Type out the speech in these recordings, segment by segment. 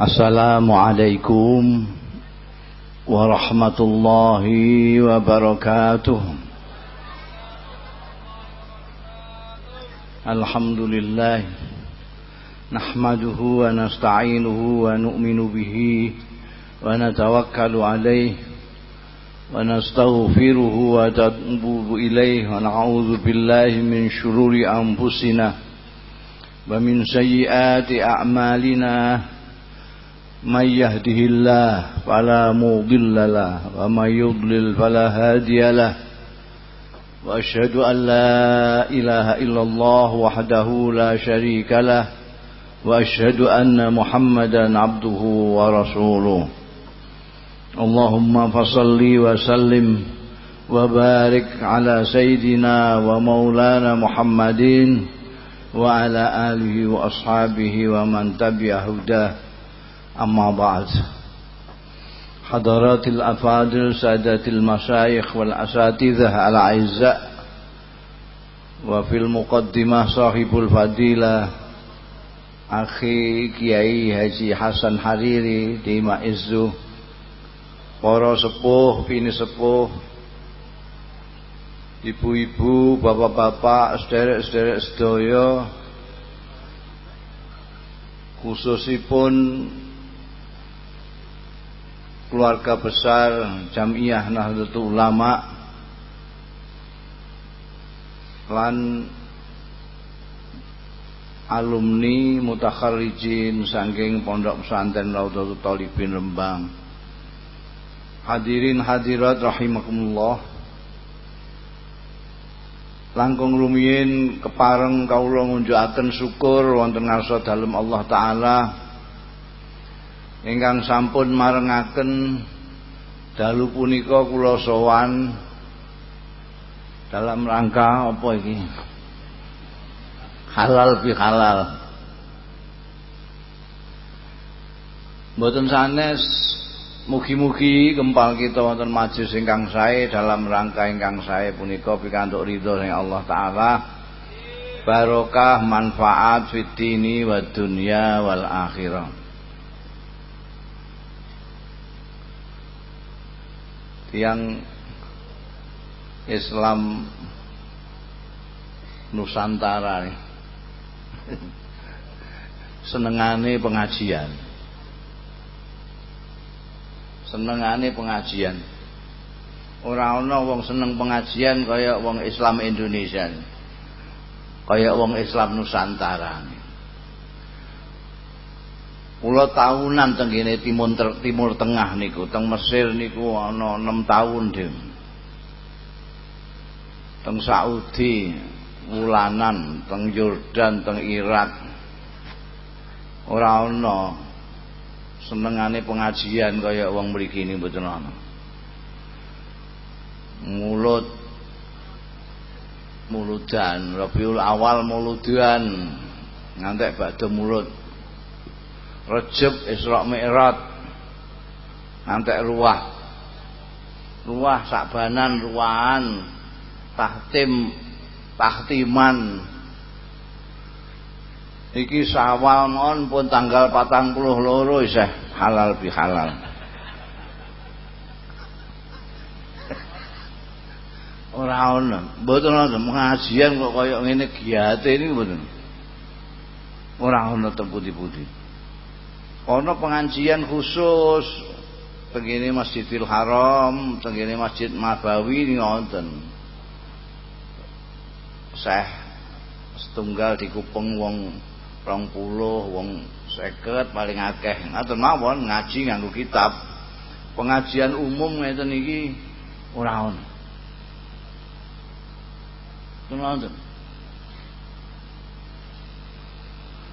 السلام عليكم ورحمة الله وبركاته الحمد لله نحمده ونستعينه ونؤمن به ونتوكل عليه ونستغفره ونتوب إليه ونعوذ بالله من شرور أنفسنا ومن سيئات أعمالنا من يهده الله فلا مضل له ومن يضلل فلا هادي له. وأشهد أن لا إله إلا الله وحده لا شريك له وأشهد أن محمدا عبده ورسوله. اللهم فصل وسلم وبارك على سيدنا ومولانا محمد وعلى آله وأصحابه ومن تبع هداه. أما بعد. حضرات الأفاضل سادات المشايخ والأساتذة العزاء وفي المقدمة صاحب الفضيلة أخي كيائي هجي حسن حريري ديما إزو poro sepuh, pini sepuh ibu-ibu, bapak-bapak, sederek-sederek sedoyo khususipun keluarga besar Jamiah Nahdlatul Ulama lan alumni mutakharrijin saking Pondok Pesantren Raudhatul Thalibin Rembang. Hadirin hadirat rahimakumullah. Langkung rumiyin kepareng kawula ngunjukaken syukur wonten ngarsa dalem Allah taala ingkang sampun marengaken dalu punika kula sowan dalam rangka apa iki? Halal bi halal. Mboten sanes mugi-mugi gempal kita wonten majelis ingkang sae dalam rangka ingkang sae punika pikantuk ridho saking Allah taala. Barokah manfaat fid dini wad dunya wal akhirah tiang Islam Nusantara senengane pengajian. Senengane pengajian. Ora ana wong seneng pengajian kaya wong Islam Indonesia kaya wong Islam Nusantara Kula tahunan teng kene timur timur tengah niku, teng Mesir niku ana 6 tahun dhewe. Teng Saudi wulanan, teng Yordan, teng Irak. Ora ana senengane pengajian kaya wong mriki ini mboten ana. Mulut muludan, Rabiul Awal muludan, ngantek badhe mulut. Rejeb Isra Mi'raj. Antek ruah ruah sakbanan ruahan tahtim tahtiman. Iki sawal mon pun tanggal patang puluh loro iseh halal bi halal. Ora ana mboten ana pengajian kok kaya ngene giate ini mboten. Ora ana teng pundi-pundi Ono pengajian khusus begini Masjidil Haram, begini Masjid Nabawi wonten. Syekh setunggal di kupeng wong rong puluh, wong seket paling akeh. Ngaten mawon ngaji nganggo kitab. Pengajian umum ngeten iki ora ono. Tenan.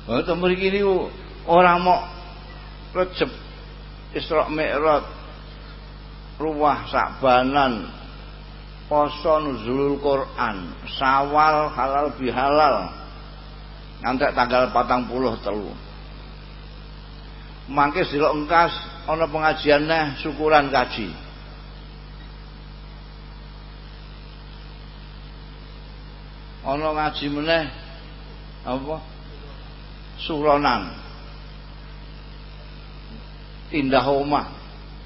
Oh, mriki niku ora mau Rejeb Isra Mi'raj Ruwah Sakbanan Poso Nuzulul Quran Sawal halal bihalal Nanti tanggal patang puluh telu. Mangke silok engkas Ono pengajiannya syukuran kaji. Ono ngaji meneh Apa? Suronan pindah omah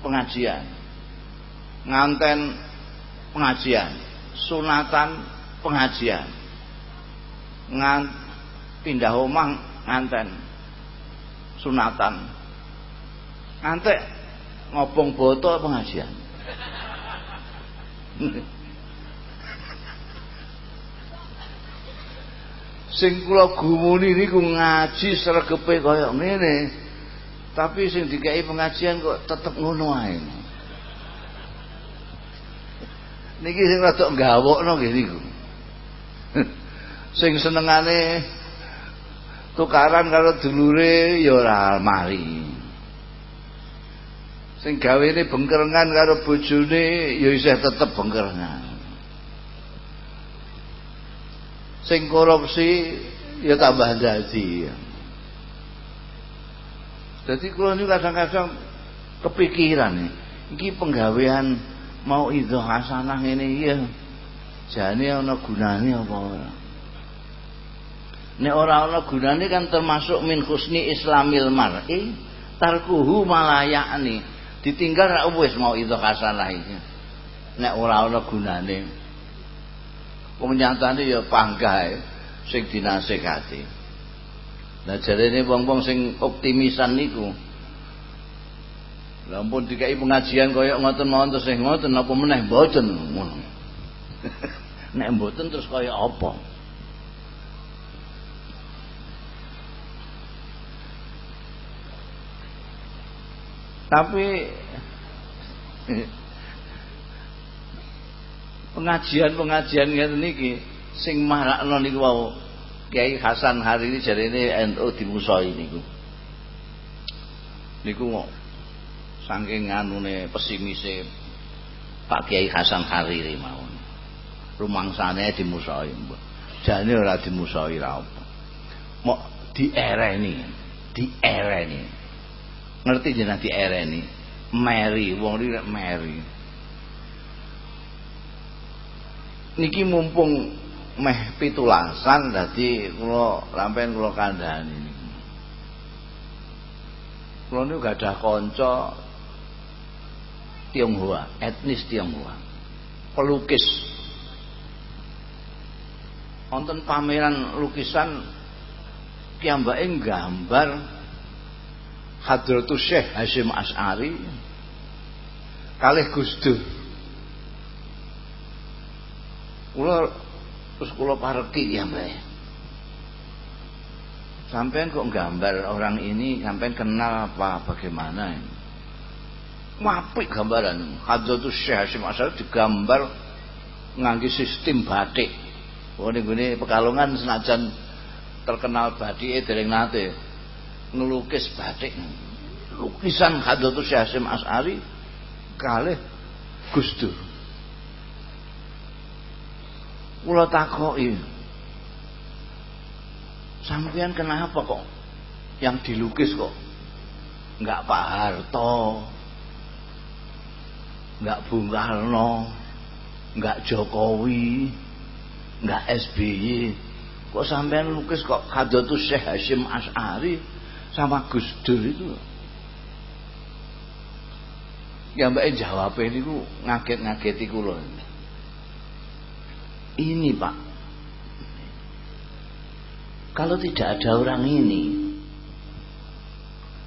pengajian. Nganten pengajian. Sunatan pengajian. Ngan pindah omah nganten. Sunatan. Ngantek ngobong botol pengajian. Sing kula gumuni niku ngaji sregepe kaya ngene tapi sing dikai pengajian kok tetep ngono niki sing rada gawokno nggih niku. Sing senengane tukaran karo dulure ya ora mari. Sing gawene bengkerengan karo bojone ya isih tetep bengkerengan. Sing korupsi ya tambah dadi jadi kalau ini kadang-kadang kepikiran nih ini penggawean mau itu hasanah ini ya jane ana gunane apa ora nek ora ana gunane kan termasuk min husni islamil mar'i tarkuhu malayani ditinggal ra wis mau itu hasanah iki nek ora ana gunane Wong nyatane ya panggae sing dinasehati. Lah jarene wong-wong sing optimisan niku Lah ampun dikai pengajian kaya ngoten mawon terus ngoten apa meneh mboten ngono. Nek mboten terus kaya apa? Tapi pengajian-pengajian ngeten niki sing marakno niku wau Kiai Hasan hari ini jarene NU dimusoi niku. Niku saking anune pesimise Pak Kiai Hasan Hariri mawon. Rumangsane dimusoi. Jane ora dimusoi ra apa. Mok diereni, diereni. Ngerti jeneng diereni? Mary, wong iki Mary. niki mumpung meh pitulasan dadi kula lampen kula kandhani. Kula niku gadah kanca Tionghoa, etnis Tionghoa. Pelukis. Wonten pameran lukisan piyambake gambar Hadratus Syekh Hasyim As'ari kalih Gus Dur. kula terus kula pareki ya Mbak Sampean kok gambar orang ini sampean kenal apa bagaimana ini? Mapik gambaran. Hadratus Syekh Hasyim Asy'ari digambar ngangge sistem batik. Oh gini Pekalongan senajan terkenal batike dereng nate ngelukis batik. Lukisan Hadratus Syekh Hasyim Asy'ari kalih Gus Dur. Kula takoki. Sampean kenapa kok? Yang dilukis kok. Enggak Pak Harto. Enggak Bung Karno. Enggak Jokowi. Enggak SBY kok sampean lukis kok Hadratus Syekh Hashim As'ari sama Gus Dur itu? Ya mbak jawab ini ku ngaget-ngageti kula ini Pak. Kalau tidak ada orang ini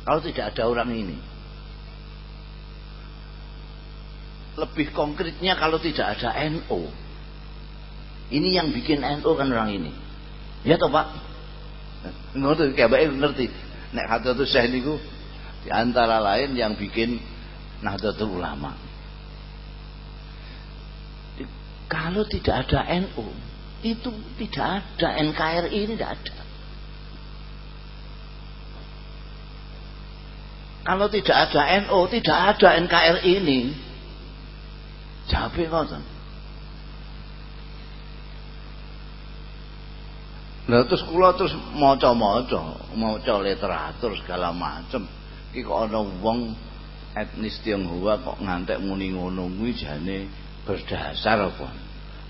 kalau tidak ada orang ini lebih konkretnya kalau tidak ada NO ini yang bikin NO kan orang ini. Ya toh Pak? Ngerti kayak ngerti. Nek Hadratus Syekh niku di antara lain yang bikin Nahdlatul Ulama Kalau tidak ada NU, itu tidak ada NKRI ini tidak ada. Kalau tidak ada NU, tidak ada NKRI ini. Jabe ngoten. Nah terus kula terus maca-maca, maca literatur segala macam. Iki kok ana wong etnis Tionghoa kok ngantek muni ngono kuwi jane berdasar apa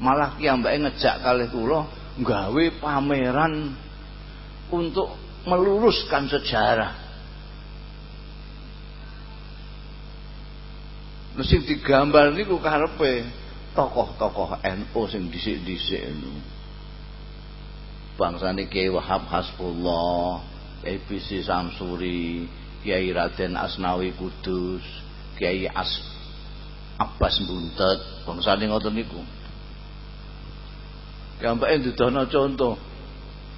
malah kiambake ngejak kalih kula gawe pameran untuk meluruskan sejarah Sing digambar niku karepe tokoh-tokoh NU sing dhisik-dhisik niku. Bangsane Kiai Wahab Hasbullah, Bisi Samsuri, Kiai Raden Asnawi Kudus, Kiai As Abbas Buntet, bangsane ngoten niku. Gampake didono contoh.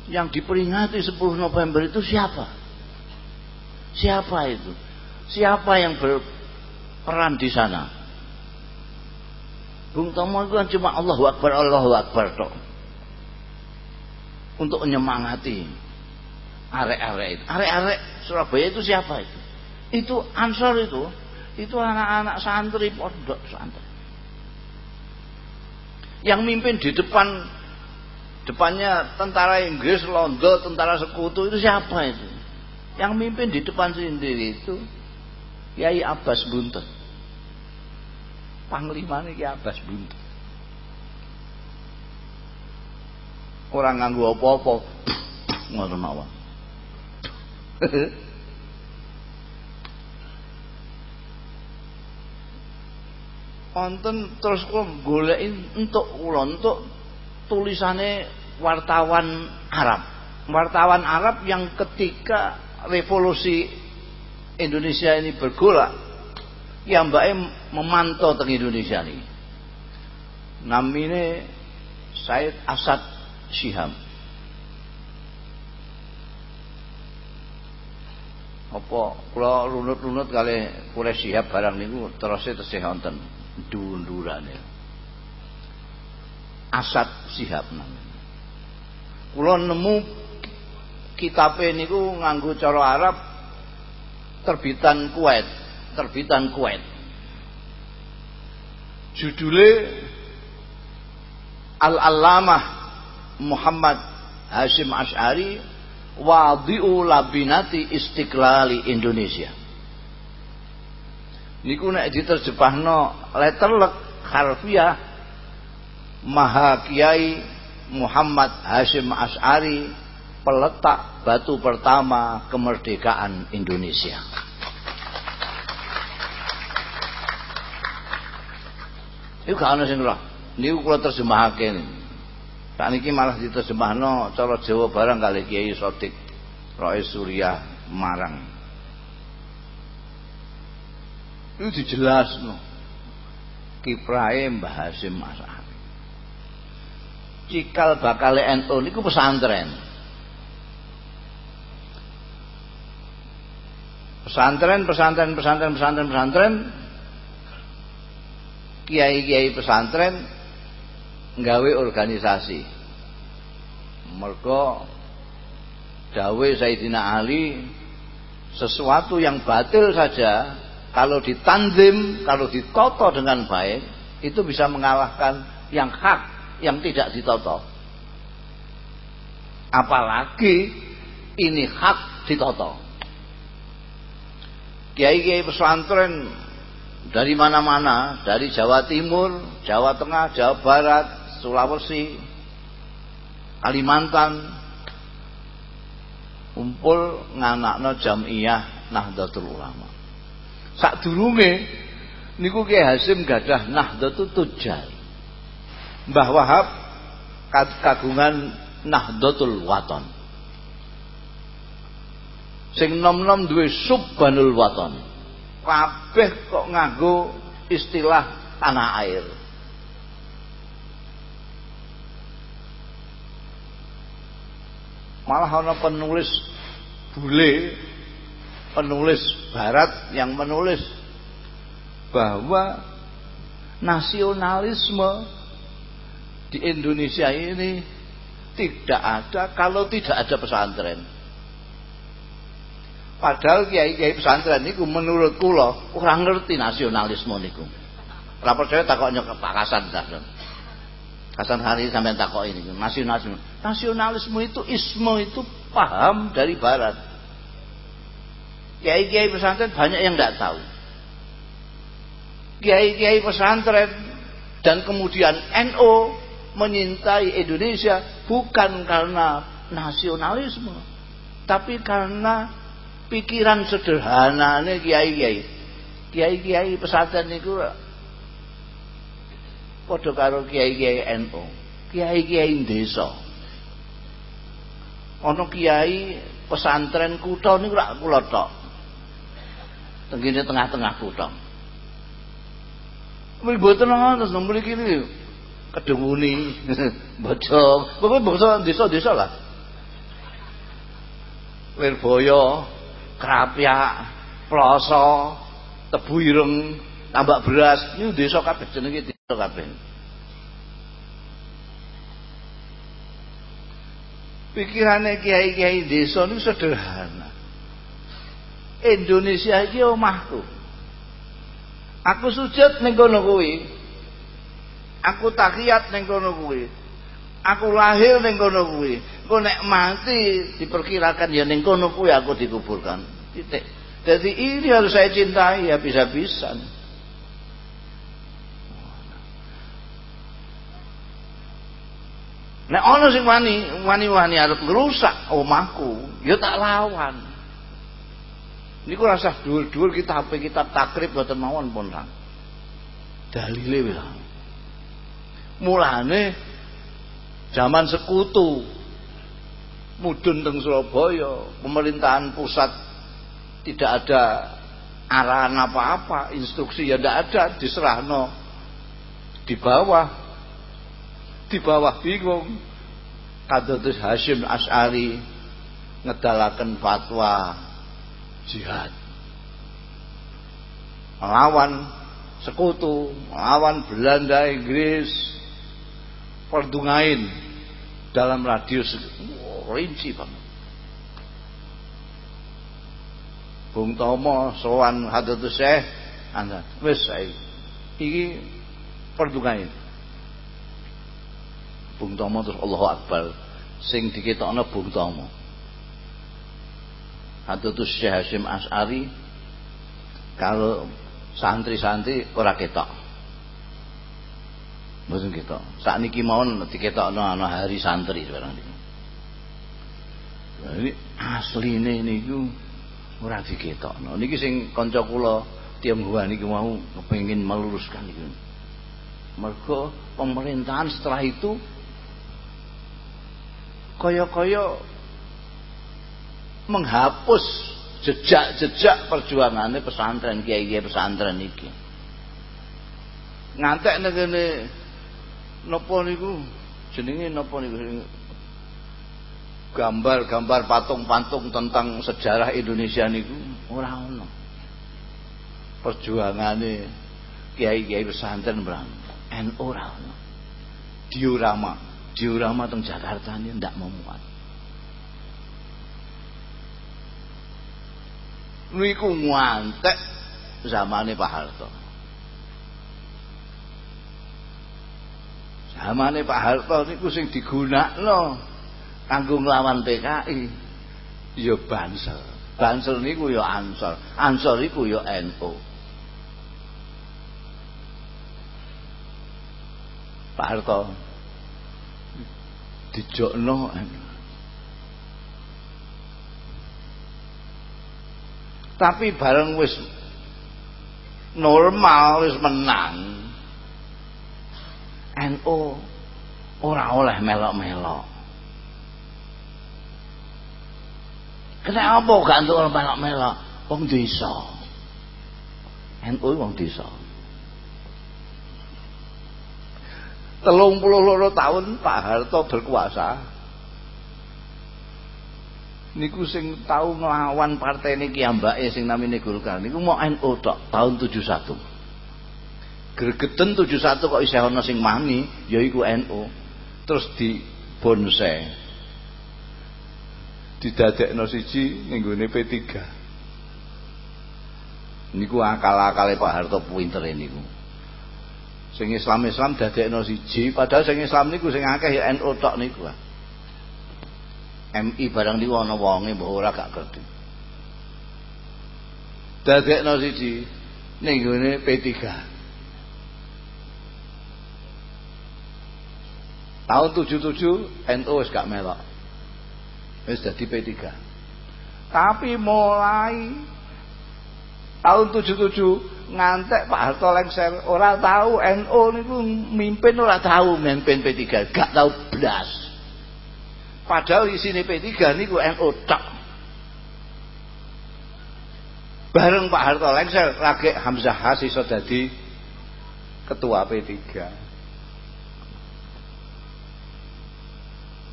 Yang diperingati 10 November itu siapa? Siapa itu? Siapa yang berperan di sana? Bung Tomo itu kan cuma Allahu Akbar, Allahu Akbar tok. Untuk menyemangati arek-arek itu. Arek-arek Surabaya itu siapa itu? Itu Ansor itu. Itu anak-anak santri pondok santri. Yang mimpin di depan depannya tentara Inggris, Londo, tentara sekutu itu siapa itu? Yang mimpin di depan sendiri itu Yai Abbas Buntet. Panglima ini Yai Abbas Buntet. Orang nganggu apa-apa. Ngoten mawon. Wonten terus kula goleki entuk kula entuk tulisane wartawan Arab. Wartawan Arab yang ketika revolusi Indonesia ini bergolak yang mbak memantau teng Indonesia ini. Namine Said Asad Syiham. Apa kula runut-runut kali kula Syihab barang niku terus tesih wonten dundurane. Asad Syihab namanya. Kula nemu kitabe niku nganggo cara Arab terbitan Kuwait, terbitan Kuwait. Judule Al-Allamah Muhammad Hashim Ash'ari Wadi'u Labinati Istiqlali Indonesia. Niku nek diterjemahno letterlek harfiah Maha Kiai Muhammad Hashim Ash'ari peletak batu pertama kemerdekaan Indonesia. Iku gak ana sing roh. Niku kula terjemahake. Sak niki malah diterjemahno cara Jawa barang kali Kiai Sotik Roe Surya Marang. Itu dijelasno. Kiprahe Mbah Hasim Asari. Cikal bakal NU niku pesantren. pesantren, pesantren, pesantren, pesantren, pesantren, kiai-kiai pesantren nggawe organisasi. Mergo dawe Sayyidina Ali sesuatu yang batil saja kalau ditanzim, kalau ditoto dengan baik itu bisa mengalahkan yang hak yang tidak ditoto. Apalagi ini hak ditoto kiai-kiai pesantren dari mana-mana, dari Jawa Timur, Jawa Tengah, Jawa Barat, Sulawesi, Kalimantan, kumpul nganakno jamiyah Nahdlatul Ulama. Sak durunge niku Kiai Hasim gadah Nahdlatul Tujjar. Mbah Wahab kagungan Nahdlatul Waton. Sing nom-nom duwe subbanul waton. Kabeh kok nganggo istilah tanah air. Malah ana penulis bule penulis barat yang menulis bahwa nasionalisme di Indonesia ini tidak ada kalau tidak ada pesantren Padahal kiai-kiai pesantren niku menurut kula kurang ngerti nasionalisme niku. Ora percaya takoknya ke Pak Hasan dah. Hasan hari sampai takok ini nasionalisme. Nasionalisme itu isme itu paham dari barat. Kiai-kiai pesantren banyak yang tidak tahu. Kiai-kiai pesantren dan kemudian NO menyintai Indonesia bukan karena nasionalisme, tapi karena pikiran sederhana ini kiai-kiai. Kiai-kiai pesantren niku padha karo kiai-kiai NU kiai-kiai desa. Ana kiai pesantren kutha niku rak kula tok tengene tengah-tengah kutha Mriki boten ngoten mriki iki. Kedunguni bocok pokoke bangsa desa-desa lah. Lirboyo Krapyak Ploso Tebu Ireng tambak beras. Ini desa kabeh jenenge desa kabeh. Pikirannya kiai-kiai desa ini sederhana Indonesia iki omahku. Aku sujud ning kono kuwi. Aku tahiyat ning kono kuwi. Aku lahir ning kono kuwi. Engko nek mati diperkirakan ya ning kono kuwi aku dikuburkan. Titik. Jadi ini harus saya cintai ya bisa-bisa. Nek ana sing wani, wani-wani arep ngrusak omahku, ya tak lawan. Niku rasa dhuwur-dhuwur kitab kitab takrib boten mawon pun ra. Dalile bilang. Mulane zaman sekutu mudun teng Surabaya, pemerintahan pusat tidak ada arahan apa-apa, instruksi ya tidak ada, diserahno di bawah, di bawah bingung. Kadotus Hashim As'ari ngedalakan fatwa jihad. Melawan sekutu, melawan Belanda, Inggris, perdungain dalam radius rinci banget. Bung Tomo sowan Hadratus Syekh anda wis saiki iki perdungae Bung Tomo terus Allahu Akbar sing diketokno Bung Tomo Hadratus Syekh Hasyim As'ari kalau santri-santri ora ketok Mboten ketok. Sakniki mawon diketokno ana hari santri sekarang ini. Nah, ini asline niku ora diketokno niki sing kanca kula Tionghoa niki mau kepengin meluruskan iki mergo pemerintahan setelah itu kaya-kaya menghapus jejak-jejak perjuangannya pesantren kiai-kiai pesantren iki ngantek ngene napa niku jenenge napa niku gambar-gambar patung-patung tentang sejarah Indonesia niku ora ono. Perjuangane kiai-kiai pesantren berang en ora ono. Diorama, diorama teng Jakarta ini ndak memuat. Niku ngantek zamane Pak Harto. Zamane Pak Harto niku sing digunakno kanggo nglawan PKI ya Bansel Bansel niku ya Ansor. Ansor iku ya NU Pak Harto dijokno tapi bareng wis normal wis menang NU ora oleh melok-melok Kenapa gak orang melok-melok? Wong desa. NU wong desa. Telung puluh loro tahun Pak Harto berkuasa. Niku sing tahu ngelawan partai ini kiambake sing namine Golkar. Niku mau NU tok tahun 71. Gregeten 71 kok isih ana sing mani yaiku NU. Terus di bonsai didadekno siji ning gone P3 niku akal-akale Pak Harto pinter niku sing Islam-Islam dadekno siji padahal sing Islam niku sing akeh ya NU tok niku MI barang niku ana wonge mbok ora gak ngerti dadekno siji ning gone P3 tahun 77 NU wis gak melok. Wis dadi P3 tapi mulai tahun 77 ngantek Pak Harto lengser ora tahu NU niku mimpin ora tahu mimpin P3 gak tahu blas padahal isine P3 niku NU tak bareng Pak Harto lengser lagi Hamzah Has iso dadi ketua P3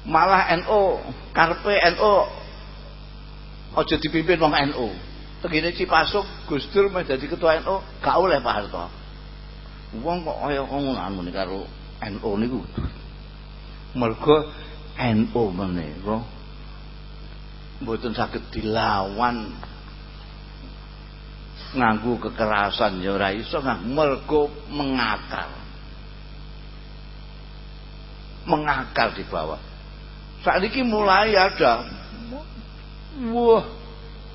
malah NU karpe NU aja dipimpin wong NU Tegene Cipasuk Gus Dur meh dadi ketua NU gak oleh Pak Harto. Wong kok kaya ngono nih karo NU niku. Mergo NU menika mboten saged dilawan nganggu kekerasan ya ora iso mergo mengakar. Mengakar di bawah. Saat ini mulai ada wah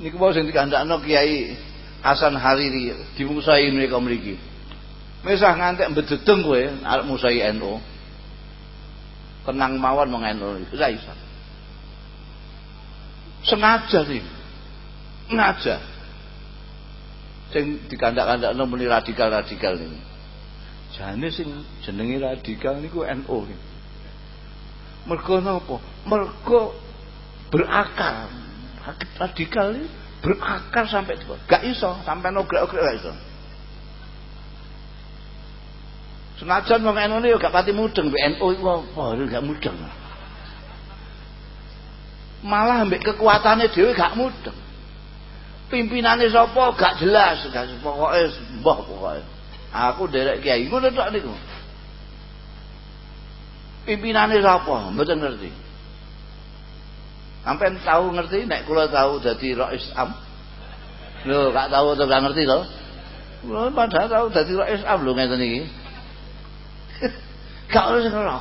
niku mau sing dikandakno Kiai Hasan Hariri dimusai mereka mriki. Mesah ngantek mbededeng kowe arep musai NU. Tenang mawon NU iku ora iso. Sengaja sih. Sengaja. Sing dikandak-kandakno muni radikal-radikal niku. Jane sing jenenge radikal niku NU niku. Mergo napa? Mergo berakar radikal ini berakar sampai itu gak iso sampai nogrek-ogrek gak iso senajan wong NU ini gak pati mudeng BNU itu apa? Gak mudeng. Malah ambek kekuatannya dewi gak mudeng. Pimpinannya sapa? Gak jelas. Gak pokoknya mbah pokoknya aku derek kiai. Ngono tok niku. Pimpinannya sapa? Mboten ngerti. Sampai tahu ngerti? Nek kula tahu dadi Rais Am. Lho, gak tahu atau gak ngerti to? Lho, padahal tahu dadi Rais Am lho ngeten iki. Gak usah ngono.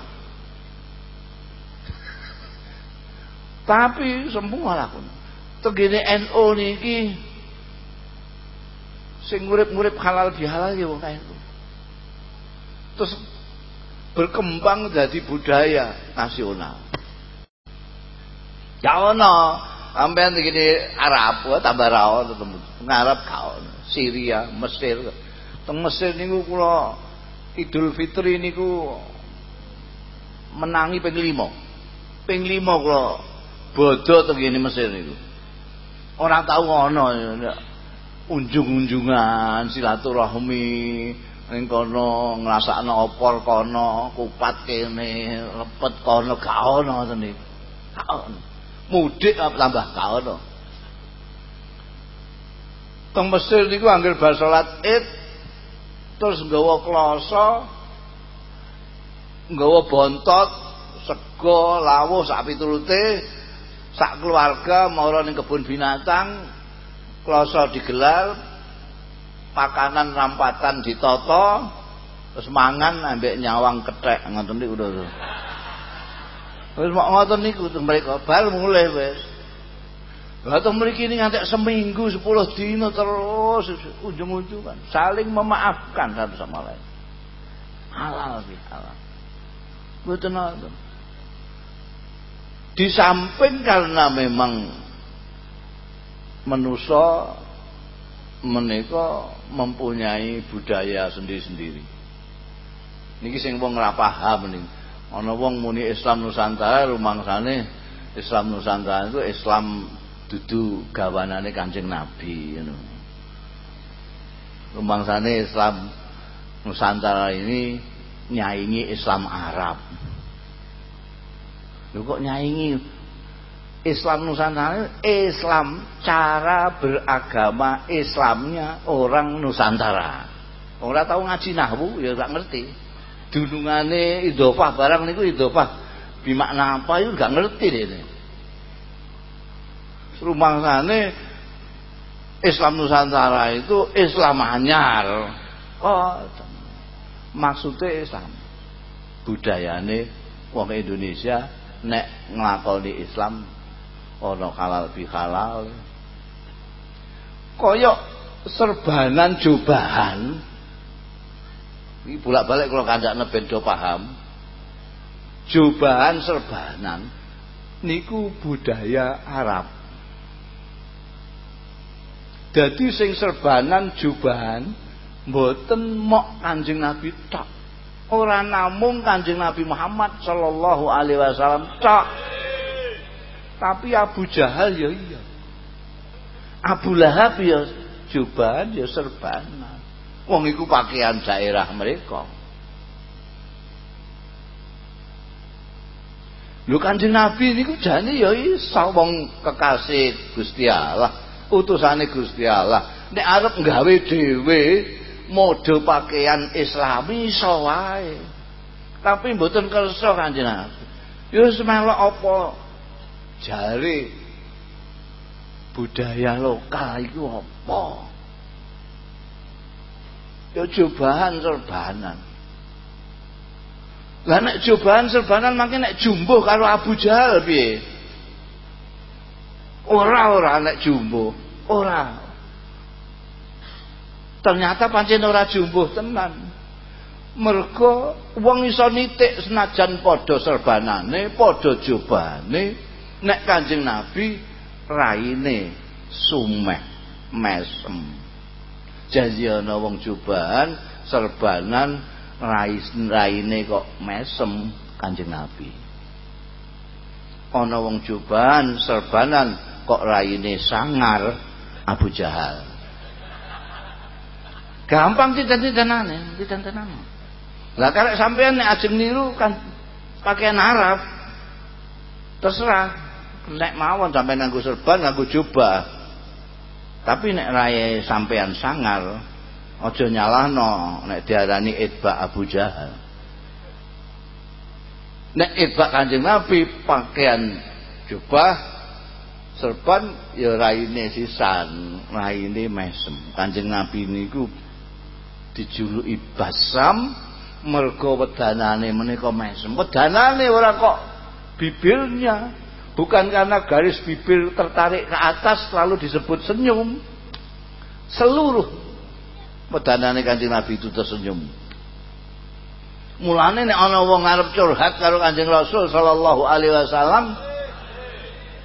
Tapi semua lakon. Tegene NU niki sing urip-urip halal bihalal ya wong NU. Terus berkembang jadi budaya nasional. Gak ono. Sampean begini Arab, tambah ra ono Ngarep gak ono. Syria, Mesir. Teng Mesir niku kula Idul Fitri niku menangi ping 5. Ping 5 kula bodho Mesir niku. Ora tau ono unjung-unjungan silaturahmi ning kono ngrasakno opor kono kupat kene lepet kono ngoten niku gak ono mudik apa tambah kaono teng Mesir niku anggere bar salat Id terus nggawa kloso nggawa bontot sego lawuh sak pitulute sak keluarga mara ning kebun binatang kloso digelar pakanan rampatan ditata terus mangan ambek nyawang kethek ngoten niku lho Wis mok ngoten niku mereka bal mulai wis. To mriki ini ngantek seminggu 10 dino terus ujung-ujungan saling memaafkan satu sama lain. Halal sih halal. Betul nonton. Di samping karena memang manusia menika mempunyai budaya sendiri-sendiri. Niki sing wong ora paham niki ana wong muni Islam Nusantara rumangsane Islam Nusantara itu Islam dudu gawanane Kanjeng Nabi ngono. Rumangsane Islam Nusantara ini nyaingi Islam Arab. Lho kok nyaingi Islam Nusantara Islam cara beragama Islamnya orang Nusantara. Orang tahu ngaji nahwu ya gak ngerti dunungane idofah barang niku idofah bimakna apa itu gak ngerti deh rumah sana Islam Nusantara itu Islam anyar oh maksudnya Islam budayane wong Indonesia nek nglakoni Islam ono halal bihalal koyok serbanan cobahan ini bolak-balik kalau kandakne ben do paham. Jubahan serbanan niku budaya Arab. Jadi sing serbanan jubahan mboten mok Kanjeng Nabi tok. Ora namung Kanjeng Nabi Muhammad sallallahu alaihi wasallam tok. Tapi Abu Jahal ya iya. Abu Lahab ya jubahan ya serbanan. Wong iku pakaian daerah mereka. Lho Kanjeng Nabi niku jane ya iso wong kekasih Gusti Allah, utusane Gusti Allah. Nek arep nggawe dhewe mode pakaian Islami iso wae. Tapi mboten kersa Kanjeng Nabi. Ya semelok apa jare budaya lokal iku apa? Ya cobahan serbanan. Lah nek cobaan serbanan makin nek jumbo karo Abu Jahal piye? Ora ora nek jumbo, ora. Ternyata pancen ora jumbo tenan. Mergo wong iso nitik senajan padha serbanane, padha jobane, nek Kanjeng Nabi raine sumeh mesem. Janji ana wong cobaan serbanan rais raine kok mesem Kanjeng Nabi. Ana wong jubahan serbanan kok raine sangar Abu Jahal. Gampang tidan-tidanane, tidan-tidanane. Lah kalau sampean nek ajeng niru kan pakaian Arab terserah nek mawon sampean nganggo serban nganggo jubah. Tapi nek raye sampean sangar Aja nyalahno nek diarani itba Abu Jahal. Nek itba Kanjeng Nabi pakaian jubah serban ya raine sisan, raine mesem. Kanjeng Nabi niku dijuluki Basam mergo wedanane menika mesem. Wedanane ora kok bibirnya. Bukan karena garis bibir tertarik ke atas lalu disebut senyum. Seluruh Pedanane Kanjeng Nabi itu tersenyum. Mulane nek ana wong arep curhat karo Kanjeng Rasul sallallahu alaihi wasallam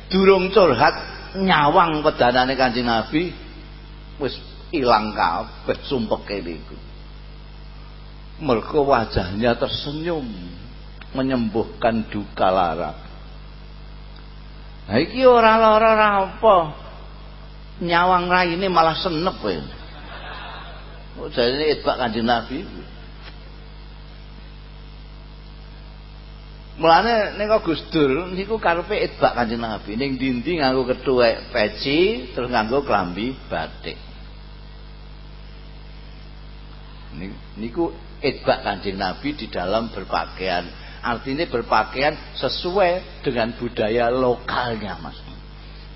durung curhat nyawang pedanane Kanjeng Nabi wis ilang kabeh sumpeke niku. Mergo wajahnya tersenyum menyembuhkan duka lara. Nah iki ora lara apa. Nyawang raine malah senep ya. Oh, jadi itbak kanjeng Nabi. Mulane nek Gus Dur niku karepe itbak kanjeng Nabi ning dindi nganggo ketuwek peci terus nganggo klambi batik. Niku itbak kanjeng Nabi di dalam berpakaian. Artinya berpakaian sesuai dengan budaya lokalnya Mas.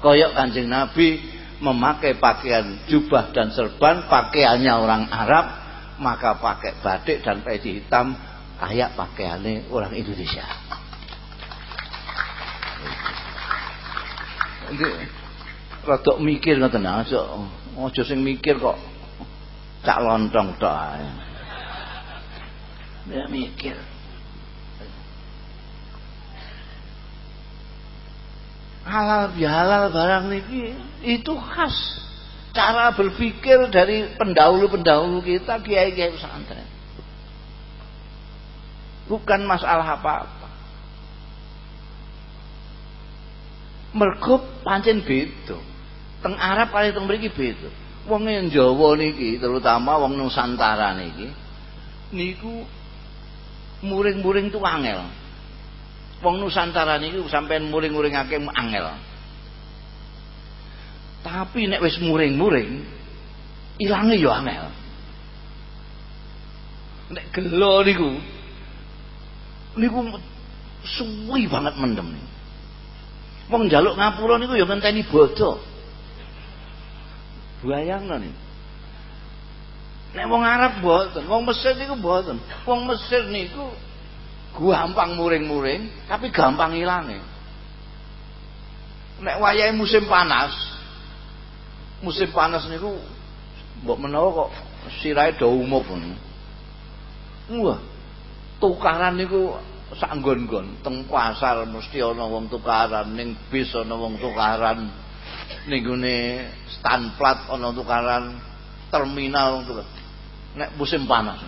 Koyok kanjeng Nabi memakai pakaian jubah dan serban pakaiannya orang Arab maka pakai batik dan peci hitam kayak pakaiannya orang Indonesia. Ini rodok mikir ngoten aja aja sing mikir kok cak lontong tok ae. Ya mikir. Halal bihalal barang niki itu khas cara berpikir dari pendahulu-pendahulu kita kiai-kiai pesantren. Bukan masalah apa-apa. Mergo pancen beda. Teng Arab kali teng mriki beda. Wong Jawa niki, terutama wong Nusantara niki, niku muring-muring tuh angel wong Nusantara niku sampean muring-muringake angel. Tapi nek wis muring-muring ilange ya angel. Nek gelo niku niku suwi banget mendem nih. Wong njaluk ngapura niku ya ngenteni bodo. Bayangno nih. Nek wong Arab mboten, wong Mesir niku mboten. Wong Mesir niku gampang muring-muring tapi gampang ilange nek wayahe musim panas musim panas niku mbok menawa kok sirahe do umup wah tukaran niku sak nggon-nggon teng pasar mesti ana wong tukaran ning bis ana wong tukaran ning gone stand plat ana tukaran terminal tukaran nek musim panas.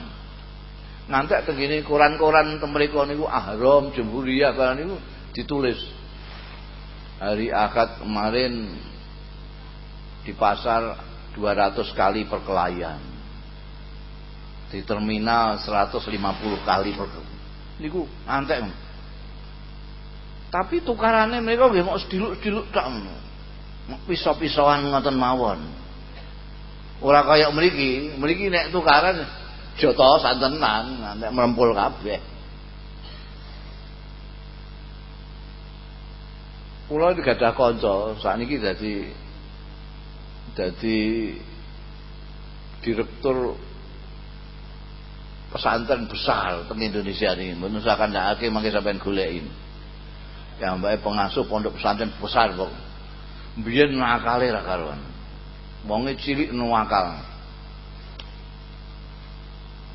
Ngantek tegini koran-koran temriko niku ahram jumhuriyah barang niku ditulis. Hari Akad kemarin di pasar 200 kali perkelahian. Di terminal 150 kali perkelahian. Niku antek. Tapi tukarannya mereka nggih mau sediluk-sediluk tak Pisau-pisauan ngoten mawon. Ora kaya mriki, mriki nek tukaran joto santenan ngantek merempul kabeh. Kula digadah kanca sakniki dadi dadi direktur pesantren besar teng Indonesia ini. Mun usahakan ndakake mangke sampean golekin. Ya mbake pengasuh pondok pesantren besar kok. Biyen nakale ra karuan. Wonge cilik nuwakal.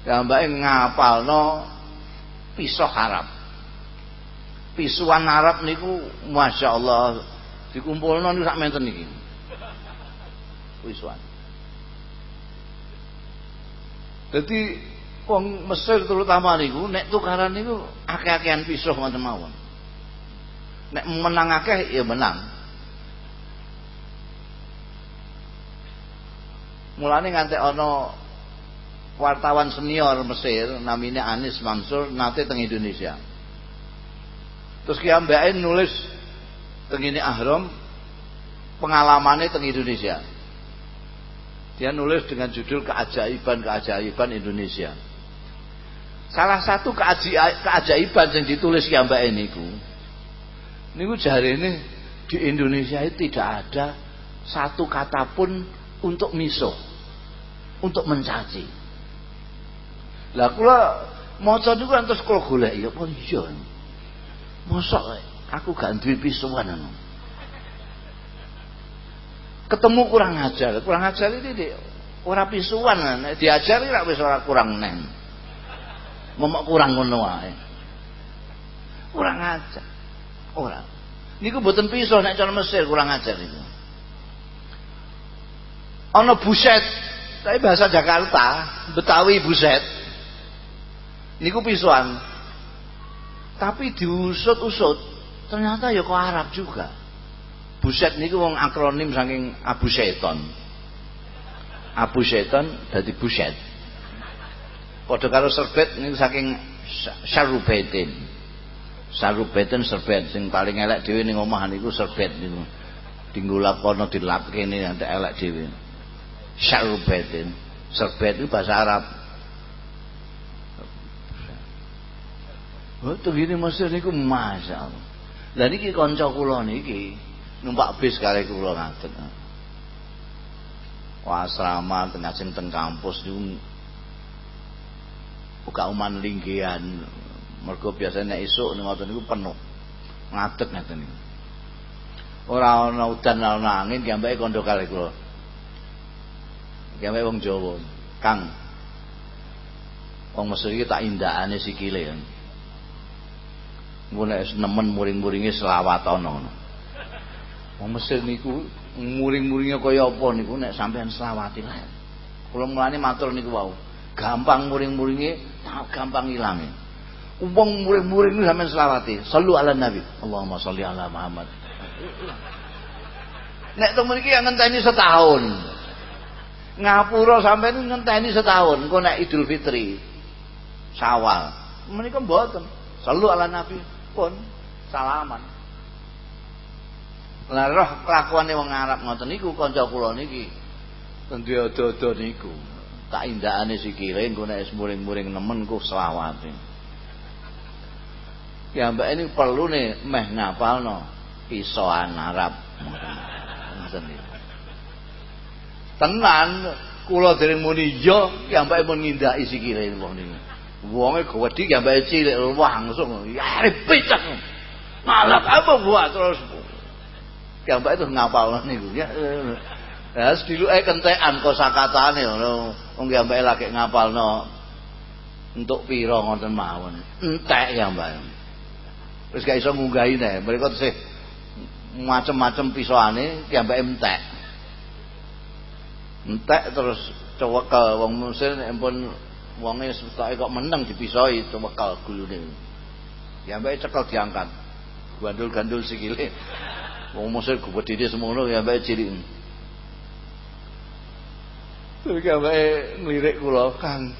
Ya mbake ngapalno pisau Arab. Pisuan Arab niku Masya Allah dikumpulno niku sak menten niki. Pisuan. Jadi wong Mesir terutama niku nek tukaran niku akeh-akehan pisau ngoten mawon. Nek menang akeh ya menang. Mulane ngantek ana wartawan senior Mesir namanya Anis Mansur nate teng Indonesia. Terus ki ambake nulis teng ini Ahram pengalamannya teng Indonesia. Dia nulis dengan judul keajaiban-keajaiban Indonesia. Salah satu keajaiban yang ditulis ki ambake niku niku ini di Indonesia itu tidak ada satu kata pun untuk miso, untuk mencaci. Lah kula maca niku terus kula golek ya apa iya. Mosok aku gak duwe pisuan anu. Ketemu kurang ajar, kurang ajar ini di ora pisuan diajari rak wis kurang nen. Momok kurang ngono wae. Kurang ajar. Ora. Niku mboten piso nek cara Mesir kurang ajar niku. Ana buset, tapi bahasa Jakarta, Betawi buset niku pisuan tapi diusut-usut ternyata ya kok Arab juga buset niku wong akronim saking Abu Seton Abu Seton dadi buset padha karo serbet niku saking Syarubaitin Syarubaitin serbet sing paling elek dhewe ning omah niku serbet niku. Dinggo lakono dilap kene nanti elek dhewe. Syarubaitin serbet itu bahasa Arab. Oh, gini Mesir niku masyaallah. Lah niki kanca kula niki numpak bis kali kula ngaten. Wah asrama sing teng kampus niku buka uman linggian. Mergo biasanya esuk ngoten niku penuh. Ngadeg ngaten niku. Ora ana udan ana angin kiambake kandha kali kula. Kiambake wong Jawa. Kang. Wong Mesir iki tak indakane sikile. Engko nek nemen muring-muringe selawatan ngono. Wong Mesir niku muring-muringe kaya apa niku nek sampean selawati lah. Kula mulane matur niku wau. Gampang muring-muringe, gampang ilange. Wong muring-muring niku sampean selawati. Sallu ala Nabi. Allahumma sholli ala Muhammad. Nek to mriki ngenteni setahun. Ngapura sampean ngenteni setahun engko nek Idul Fitri. Sawal. Menika mboten. Sallu ala Nabi pun salaman. Lah roh kelakuane wong Arab ngoten niku kanca kula niki. Tentu ada-ada niku. Tak indakane sikile engko nek muring-muring nemen ku selawate. Ya mbak ini perlu nih meh ngapalno pisoan Arab. Tenan kula dereng muni yo ya mbak mun ngindaki sikile wong niku. Wonge gede gambar cilik langsung ya ribet. Malak apa buat terus gambar itu ngapal niku ya. Ya sediluke kentekan kosakatane ngono. Wong gambar lagi ngapalno untuk pira ngoten mawon. Entek gambar. Wis gak iso ngunggahi nek. Mereka sih macem-macem pisoane gambar entek. Entek terus cewekel wong Mesir nek pun wonge setoke kok meneng dipisoi cewekel gulune. Ya mbake cekel diangkat. Gandul-gandul sikile. Wong Mesir gedhe semono ya mbake cilik. Terus mbake ngelirik kula, Kang.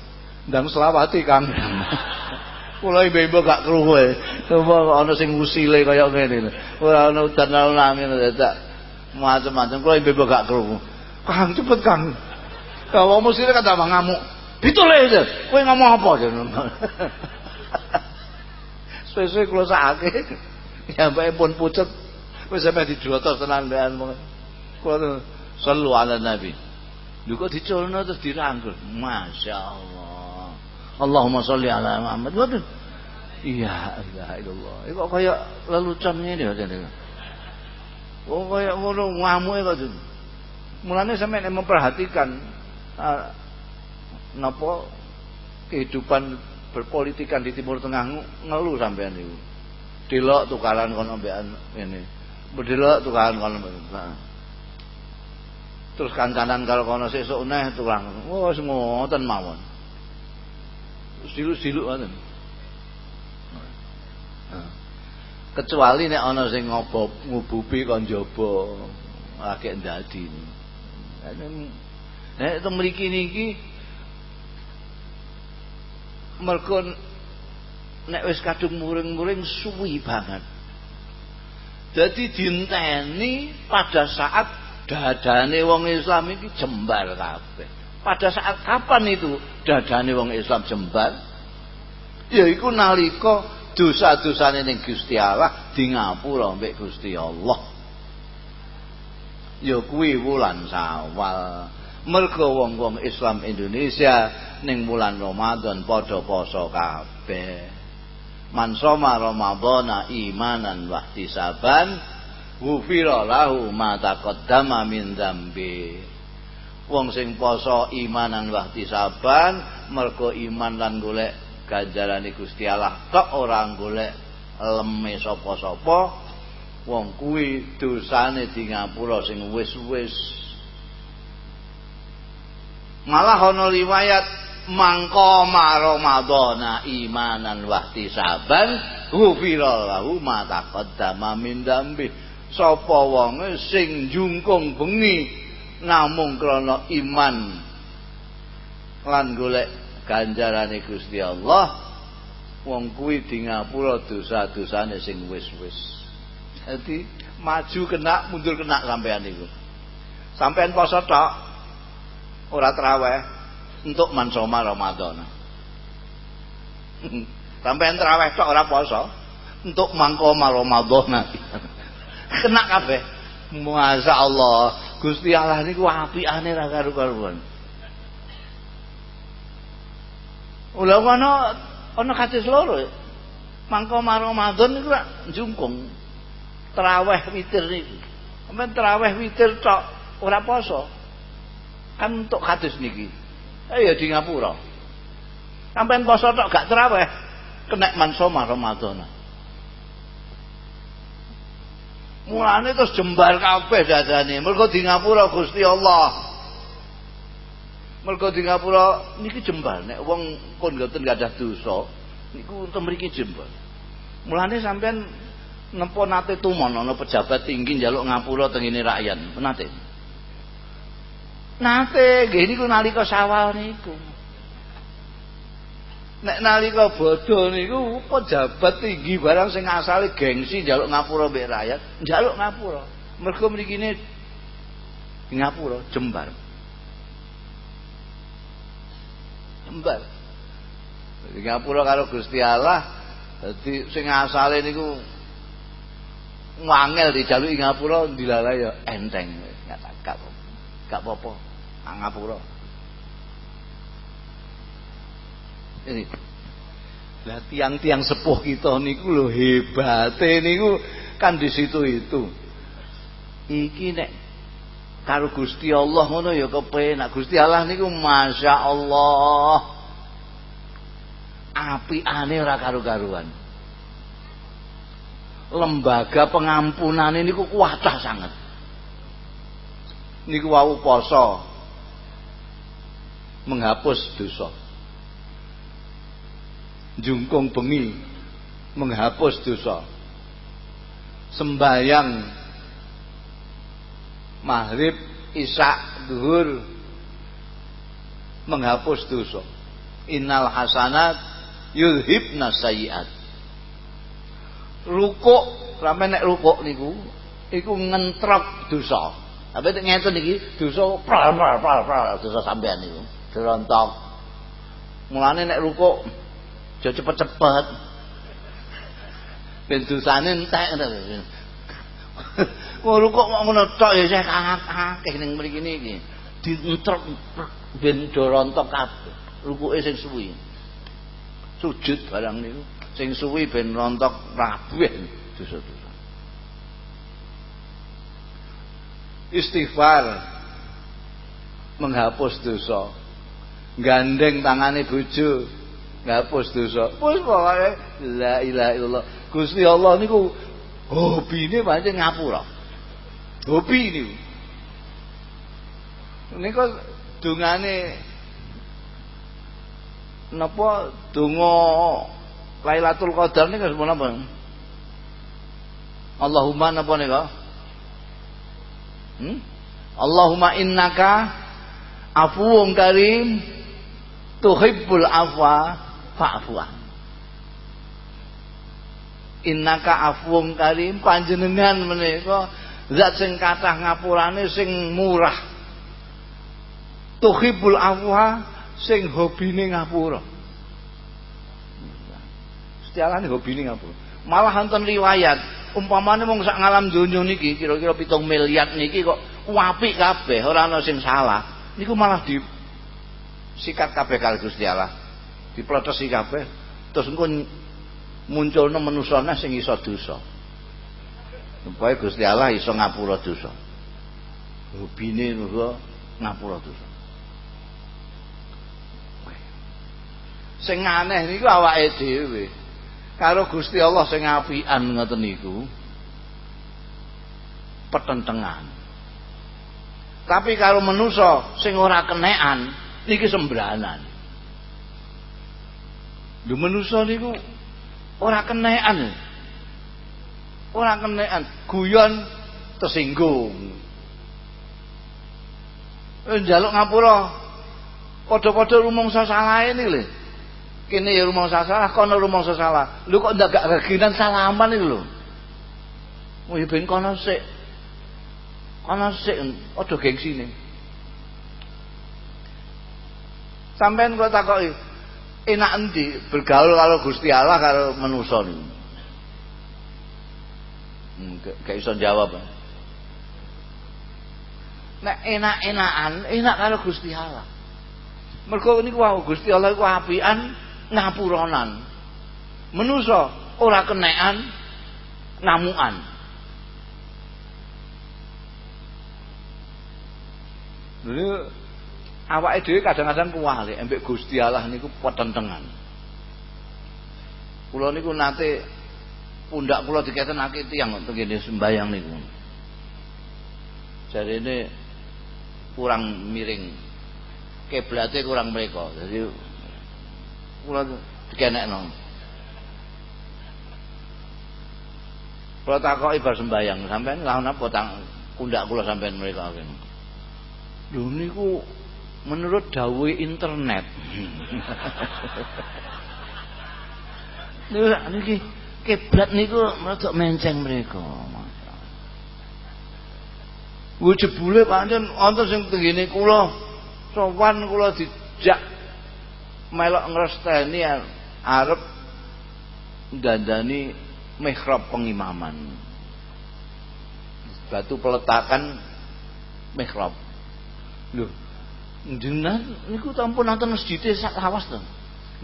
Ndang selawati Kang. Kula ibu-ibu gak krungu. Coba ana sing usile kaya ngene. Ora ana udan angin tak macam-macam. Kula ibu-ibu gak krungu. Kang cepet Kang. Kalau musire kan tambah ngamuk. Pitule itu. Kowe ngomong apa jeneng? Suwe-suwe kula sakake. Ya mbake pun pucet. Wis sampe didrotos tenan mbekan. Kula sallu ala nabi. Lho kok diculno terus dirangkul. Masya Allah. Allahumma sholli ala Muhammad. Waduh. Iya, ilaha illallah. Iku kok kaya lelucon ngene ya. Oh kaya ngono ngamuke kok. Mulane sampeyan memperhatikan uh, napa kehidupan berpolitikan di Timur Tengah ngeluh sampean niku. Delok tukaran kono mbekan ngene. Delok tukaran kono. Nah. Terus kancanan kalau kono sesuk neh tukang. Oh wis ngoten mawon. siluk-siluk ngoten. Kecuali nek ana sing ngobob ngububi kon jaba akeh ndadi. Nek to mriki niki mergo nek wis kadung muring-muring suwi banget. Jadi dinteni pada saat dadane wong Islam iki jembar kabeh. Pada saat kapan itu dadane wong Islam jembar? Yaiku nalika dosa-dosane ning Gusti Allah di mbek Gusti Allah. Ya kuwi wulan Sawal. Mergo wong-wong Islam Indonesia ning bulan Ramadan padha poso kabeh. Man soma Ramadhana imanan wa ihtisaban ghufira lahu ma taqaddama min dzambi. wong sing poso imanan wahti saban mergo iman lan golek ganjarane Gusti Allah tok ora golek leme sapa-sapa wong kuwi dosane di ngapura sing wis-wis malah ana riwayat mangko Ramadhana imanan wahti saban ghufira lahu ma taqaddama min dambi sapa wonge sing jungkung bengi namung krana iman. Lan golek ganjarane Gusti Allah wong kuwi di ngapura dosa-dosane sing wis-wis. Dadi maju kena mundur kena sampean niku. Sampean poso tok? Ora traweh. Untuk mansoma Ramadan. Sampean traweh tok ora poso? Untuk mangkoma Ramadan kena kabeh Masya Allah Gusti Allah niku apikane ra karo-karuan. Ula kono ana kados loro. Mangko Ramadan niku njungkung. Traweh witir niku. Sampeyan traweh witir tok ora poso. Kan untuk kados niki. Eh ya di ngapura. Sampeyan poso tok gak traweh kena mansoma Ramadan. Mulane terus jembar kabeh dadane. Mergo di ngapura Gusti Allah. Mergo di ngapura niki jembar nek wong pun mboten gadah dosa niku enten mriki jembar. Mulane sampean nempo nate tumon ana pejabat tinggi njaluk ngapura tengene rakyat. Nate. Nate nggih niku nalika sawal niku. Nek nalika bodho niku pejabat tinggi barang sing asale gengsi njaluk ngapura mbek rakyat? Njaluk ngapura. Mergo mrikine ngapura jembar. Jembar. Jadi ngapura karo Gusti Allah dadi sing asale niku ngangel dijaluki ngapura dilala ya enteng. Gak gak apa-apa. Ngapura ini lah tiang-tiang sepuh kita niku lho hebate niku kan di situ itu. Iki nek karo Gusti Allah ngono ya kepenak Gusti Allah niku Masya Allah api ane ora karu-karuan. Lembaga pengampunan ini ku kuatah sangat. Niku wau poso. Menghapus dosa jungkung bengi menghapus dosa. Sembayang maghrib isya duhur menghapus dosa. Innal hasanat yudhibna sayiat rukuk sampe nek rukuk niku iku ngentrok dosa. Tapi nek ngeten iki? Dosa pral pral pral pral dosa sampean niku. Dirontok. Mulane nek rukuk aja cepet-cepet ben dosane entek Wong rukuk kok ngono tok ya saya akeh ning mriki niki. Dientrok ben do rontok kabeh. Rukuke sing suwi. Sujud barang niku sing suwi ben rontok kabeh dosa-dosa. Istighfar menghapus dosa. Gandeng tangane bojo ngapus dosa. Wis pokoke la ilaha illallah. Gusti Allah niku hobine pancen ngapura. Hobi niku. Niku dungane napa donga Lailatul Qadar niku semono napa? Allahumma napa nika? Hmm? Allahumma innaka afuwun karim tuhibbul afwa fa'fu Innaka afuwun karim panjenengan menika zat sing kathah ngapurane sing murah. Tuhibul afwa sing hobine ngapura. Setialane hobine ngapura. Malah wonten riwayat umpamane mung sak ngalam donya niki kira-kira 7 miliar niki kok apik kabeh ora ana sing salah. Niku malah di sikat kabeh kali Gusti Allah diplotesi kabeh terus engko munculna manusane sing iso dosa. Supaya Gusti Allah iso ngapura dosa. Hobine nuga ngapura dosa. Sing aneh niku awake dhewe. Karo Gusti Allah sing apian ngoten niku petentengan. Tapi kalau menusa sing ora kenekan niki sembranan lho menusa niku ora kenekan Orang kenekan, guyon tersinggung. Eh, njaluk ngapura. Padha-padha rumangsa salah ini lho. Kene ya rumangsa salah, kono rumangsa salah. Lu kok ndak gak reginan salaman iki lho. Wih ben kono sik. Kono sik padha gengsine. Sampeyan kula takoki, enak endi bergaul kalau Gusti Allah manusa niku? Hmm, gak iso jawab. Nek enak-enakan, enak karo Gusti Allah. Mergo niku wau Gusti Allah iku apian ngapuronan. Menusa ora kenekan ngamukan. Lha awake dhewe kadang-kadang kuwale ambek Gusti Allah niku petentengan. Kula niku nate pundak kula diketenake tiyang kok ngene sembayang niku. Ini kurang miring. Kiblate kurang mereka. Jadi kula dikenekno. Kula takoki bar sembayang, sampean lawan apa tang pundak kula sampean mereka kene. Lho niku menurut dawuh internet. Niki kiblat niku rada menceng mereka. Gue jebule pancen wonten sing tengene kula sowan kula dijak melok ngresteni arep dandani mihrab pengimaman. Batu peletakan mihrab. Lho, jenengan niku tampun nonton masjid sak lawas to.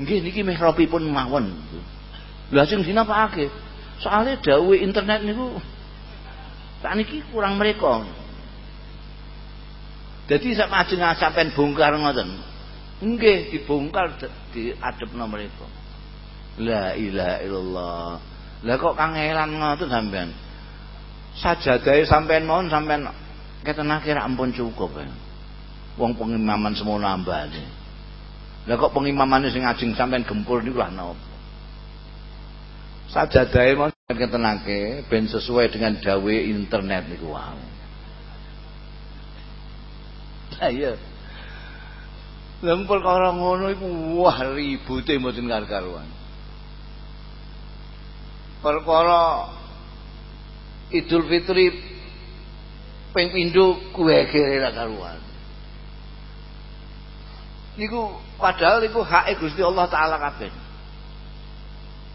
Nggih niki mihrabipun mawon. Lha sing dinapakake? Soale dawuh internet niku sakniki kurang mereka. Jadi sak ajeng sampean bongkar ngoten. Nggih dibongkar diadepno mereka. La ilaha illallah. Lah kok kangelan ngoten sampean. Sajadahe sampean mohon sampean keten akhir ampun cukup ya. Wong pengimaman semua nambah Lah kok pengimamane sing ajeng sampean gempul niku lah napa? Sajadahe mau ketenake ben sesuai dengan dawe internet niku wae. Iya. Lempel perkara ngono iku wah ribute mboten karo-karuan. Perkara Idul Fitri ping pindho kuwe kere ra karuan. Niku padahal iku hak Gusti Allah taala kabeh.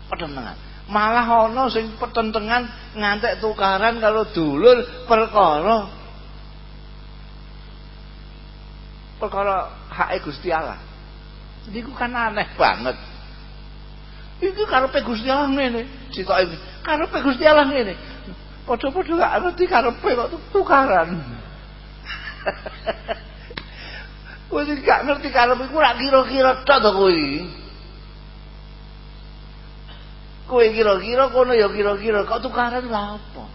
Petenengan. Malah ana sing petentengan ngantek tukaran kalau dulur perkara perkara hak Gusti Allah. Niku kan aneh banget. Iki karepe Gusti Allah ngene, sitoke karepe Gusti Allah ngene. Padha-padha gak ngerti karepe kok tukaran. Kowe gak ngerti karepe ku rak kira-kira tok to kowe. Kowe kira-kira kono ya kira-kira kok tukaran lha apa?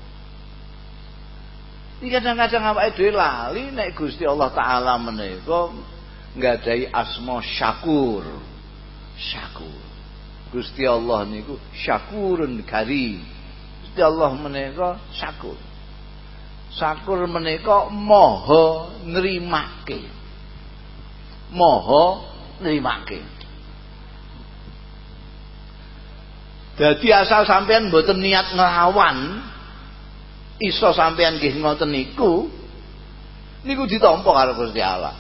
Iki kadang-kadang awake dhewe lali nek Gusti Allah taala menika nggadahi asma syakur. Syakur. Gusti Allah niku syakurun karim. Gusti Allah menika syakur. Syakur menika maha nrimake. Maha nrimake. Dadi asal sampean mboten niat nglawan, iso sampean nggih ngoten niku, niku ditampa karo Gusti Allah.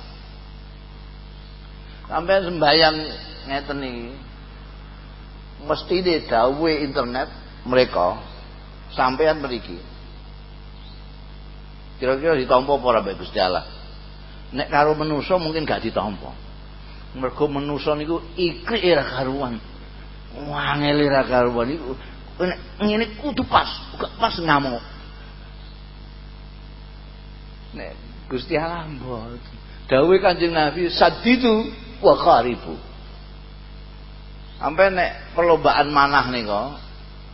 Sampean sembayang ngeten iki. Mesti dawuhe internet mereka sampean mriki. Kira-kira ditampa apa Gusti Allah? Nek karo manusa mungkin gak ditampa. Mergo manusa niku ikrik ra karuan. Wangel ra karuan iku nek ngene kudu pas, pas ngamuk. Nek Gusti Allah mboten. Dawuhe Kanjeng Nabi sadidu wa qaribu. Sampai nek perlombaan manah nika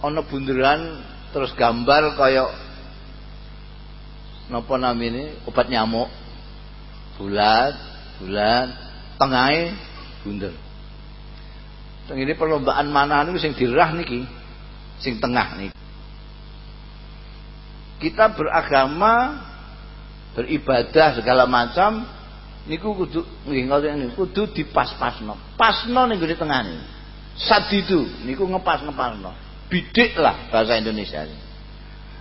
ana bunderan terus gambar kaya napa namine obat nyamuk bulat bulan tengahe bunder teng ini perlombaan mana niku sing dirah niki? Sing tengah niki. Kita beragama beribadah segala macam niku kudu nggih ngoten kudu dipas-pasno. Pasno ning gone tengah niku. Sadidu niku ngepas-ngepasno. Bidik lah bahasa Indonesia ini.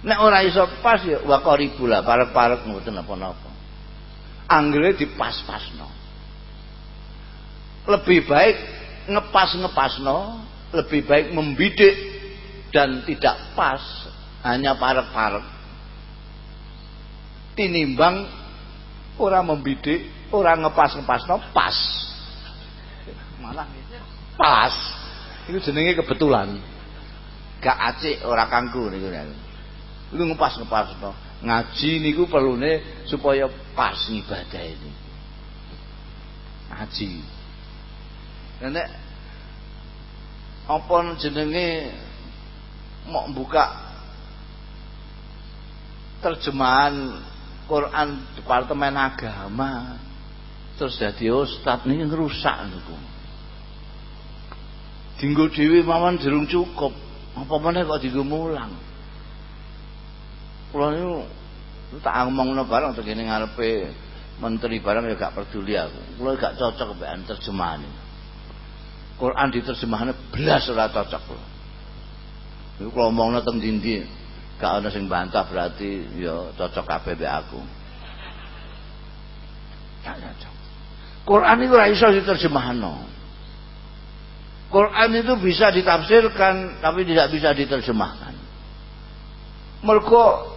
Nek ora iso pas ya wa qaribu lah parek-parek mboten napa-napa. Anggere dipas-pasno. Lebih baik ngepas-ngepasno, lebih baik membidik dan tidak pas hanya parek-parek. Tinimbang ora membidik, ora ngepas-ngepasno pas. Malah pas. Itu jenenge kebetulan gak acik ora kangku niku niku ngepas-ngepas to ngaji niku perlune supaya pas ibadah ini. Ngaji. Nek apa jenenge mau buka terjemahan Quran Departemen Agama terus jadi ustad ini ngerusak niku. Dinggo dhewe mawon jerung cukup apa mana kok digo mulang kula niku tak ngomongno barang tegene ngarepe menteri barang ya gak peduli aku. Kula gak cocok mbek terjemahane. Quran diterjemahane belas ora cocok kula. Niku kula omongno teng ndi gak ana sing bantah berarti ya cocok kabeh mbek aku. Gak cocok. Quran itu ora iso diterjemahno. Quran itu bisa ditafsirkan tapi tidak bisa diterjemahkan. Mergo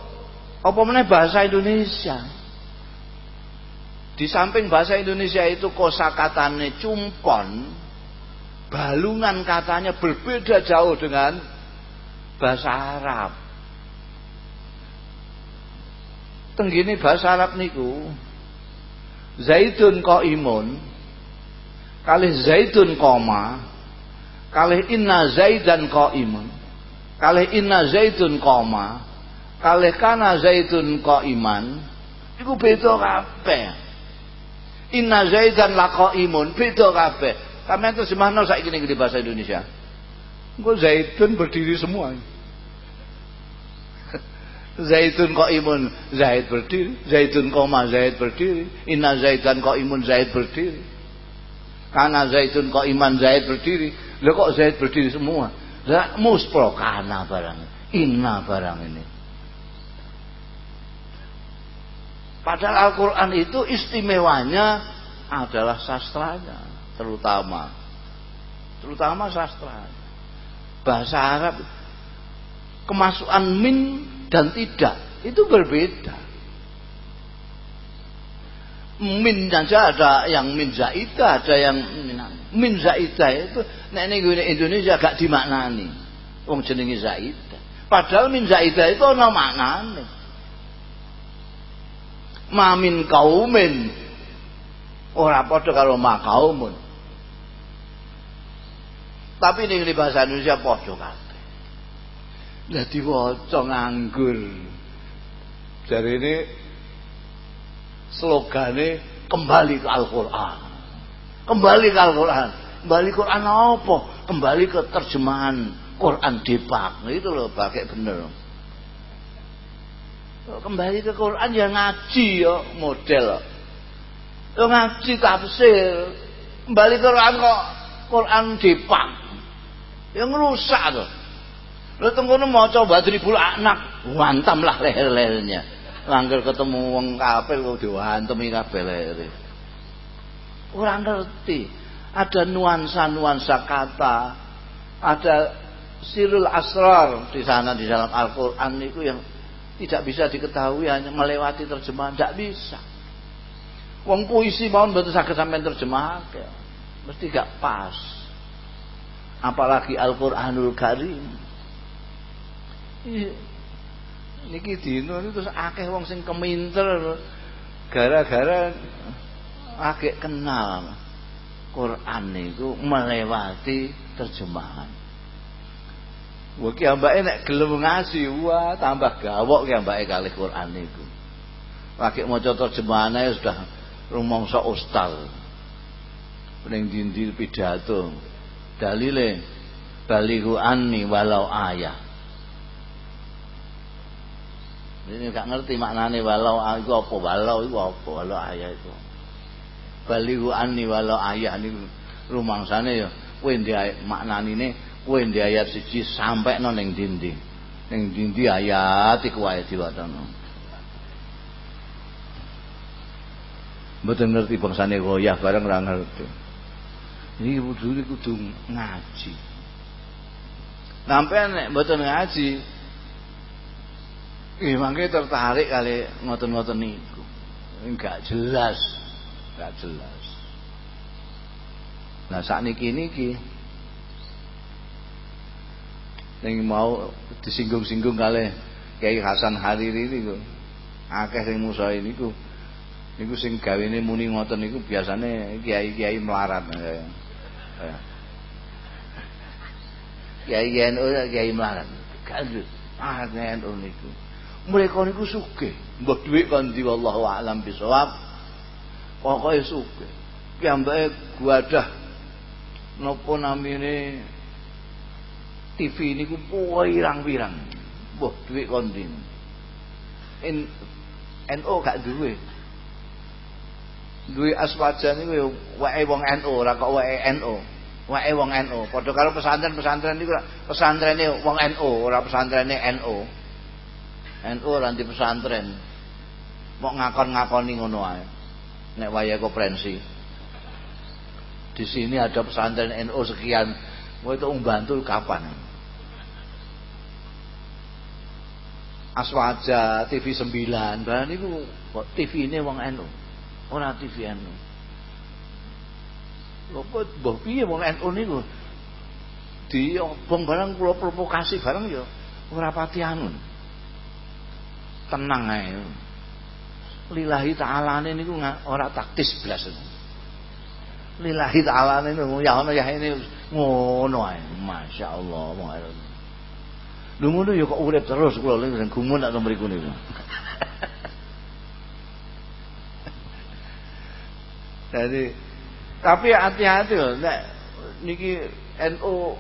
apa meneh bahasa Indonesia. Di samping bahasa Indonesia itu kosakatane cumpon, balungan katanya berbeda jauh dengan bahasa Arab. Tenggini bahasa Arab niku Zaidun imun kali Zaidun koma kalih inna zaidan qaimun kalih inna zaidun qoma kalih kana zaidun qaiman iku beda kabeh. Inna zaidan la qaimun beda kabeh. Sampeyan terjemahno saiki ning di bahasa Indonesia. Engko zaitun berdiri semua. Zaitun kok imun Zaid berdiri. Zaitun koma Zaid berdiri. Inna zaitan kok imun Zaid berdiri. Karena zaitun kok iman Zaid berdiri. Lah kok Zaid berdiri semua? Lah muspro kana barang Inna barang ini Padahal Al-Quran itu istimewanya adalah sastranya, terutama, terutama sastra. Bahasa Arab kemasukan min dan tidak itu berbeda. Min saja ada yang min zaidah, ada yang min zaidah itu nek ning Indonesia gak dimaknani. Wong jenenge zaidah. Padahal min zaidah itu ana maknane mamin kaumin ora padha karo makaumun tapi ning bahasa Indonesia padha kabeh. Lah diwaca nganggur. Dari ini slogane kembali ke Al-Qur'an. Kembali ke Al-Qur'an. Kembali ke Quran apa? Kembali ke terjemahan Quran Depak. Itu loh pakai bener kembali ke Quran ya ngaji ya model. Ya ngaji tafsir kembali ke Quran kok Quran dipang. Yang rusak tuh lo tunggu mau coba dribul anak wantam lah leher-lehernya. Langgar ketemu wong kafir kok diwantem kabeh leher orang ngerti. Ada nuansa-nuansa kata. Ada sirul asrar di sana di dalam Al-Quran itu yang tidak bisa diketahui hanya melewati terjemahan. Tidak bisa. Wong puisi mau betul sakit sampai terjemah mesti gak pas. Apalagi Al-Quranul Karim. Niki dino itu terus akeh wong sing keminter. Gara-gara akeh kenal Quran itu melewati terjemahan Ki ambake nek gelem ngaji, wah tambah gawok ki ambake kalih Quran niku. Lagi maca terjemahane sudah rumangsa ustaz. Ning dindi pidato. Dalile balihu anni walau ayah. Ini gak ngerti maknane walau itu apa walau itu apa walau ayah itu. Balihu anni walau ayah niku rumangsane ya kowe ndek maknanine kowe di ayat siji sampai ngerti goyah ngaji ngaji mangke tertarik kali niku. Enggak jelas. Enggak jelas. Nah, yang mau disinggung-singgung kali Kiai Hasan Hariri niku. Akeh sing musa niku. Niku sing gawene muni ngoten niku biasane kiai-kiai melarat. Kiai NU kiai melarat. Kadru. Ah NU niku. Mereka niku sugih. Mbah dhuwit kon di wallahu alam bisawab. Pokoke sugih. Ki ambake guadah napa namine TV niku pirang-pirang. Mbah dhuwit kondi. En NO gak duwe. Duwe aswaja niku ya wae wong NO ora kok wae NO. Wae wong NO. Padha karo pesantren-pesantren niku pesantrene wong NO ora pesantrene NO. NO ora di pesantren. Mau ngakon-ngakoni ngono ae. Nek wayahe konferensi. Di sini ada pesantren NO sekian. Mau itu bantu kapan? Aswaja TV 9 barang niku TV ini wong NU ora TV NU kok mbah piye wong NU niku? Diobong barang kula provokasi barang ya ora pati anu tenang ae. Lillahi ta'ala niku ora taktis blas lillahi ta'ala niku ya ono ya ini ngono ae. Masyaallah Lho ngono ya kok urip terus kula lha gumun nak mriku niku. Jadi tapi hati-hati loh, nek niki NU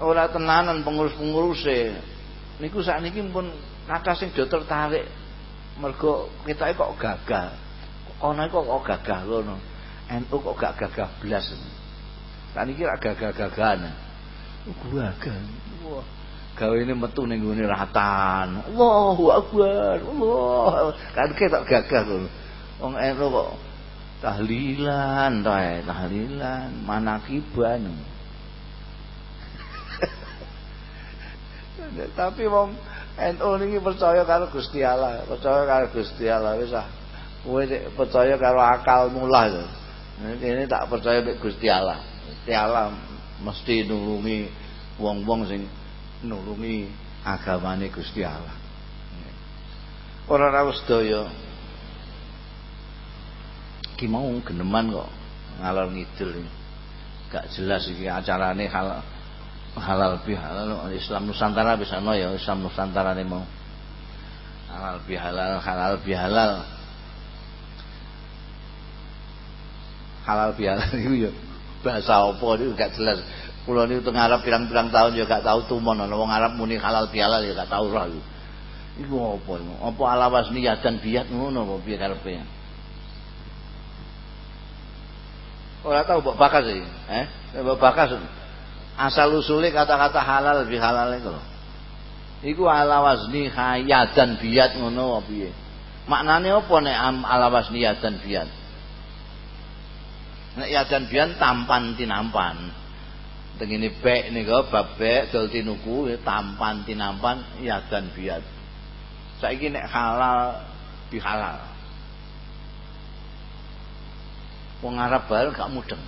ora tenanan pengurus-penguruse. Niku sakniki pun kathah sing do tertarik mergo kita kok gagah. Kono kok kok gagah ngono. NU kok gak gagah blas. Sakniki ra gagah-gagahan. Gagah. Wah. Gawe ini metu ning gone ratan. Allahu Akbar. Allah. Kan ketok gagah lho. Wong NU kok tahlilan tae, tahlilan, manakiban. Tapi wong NU niki percaya karo Gusti Allah, percaya karo Gusti Allah wis ah. Kowe percaya karo akalmu lah. Ini tak percaya mek Gusti Allah. Gusti Allah mesti nulungi wong-wong sing nulungi agamane Gusti Allah. Ora ora sedaya. Ki mau geneman kok ngalor ngidul. Gak jelas iki acarane hal halal bihalal Islam Nusantara bisa no ya Islam Nusantara ini mau halal bihalal halal bihalal halal bihalal itu ya bahasa apa itu gak jelas Kulo ini tengah Arab pirang-pirang tahun ya gak tahu tumon. Ana wong Arab muni halal bihalal ya gak tahu roh iku apa apa alawas niat dan biat ngono apa piye karepe? Ora tahu mbok bakas iki, eh? Mbok bakas. Asal usulnya kata-kata halal lebih itu loh iku ala wazni hayat dan biat ngono piye? Maknane apa nek ala wazni dan biat? Nek ya dan biat tampan tinampan tengene bek nika bab bek dol tinuku ya tampan tinampan ya dan biat saiki nek halal bihalal wong Arab bae gak mudeng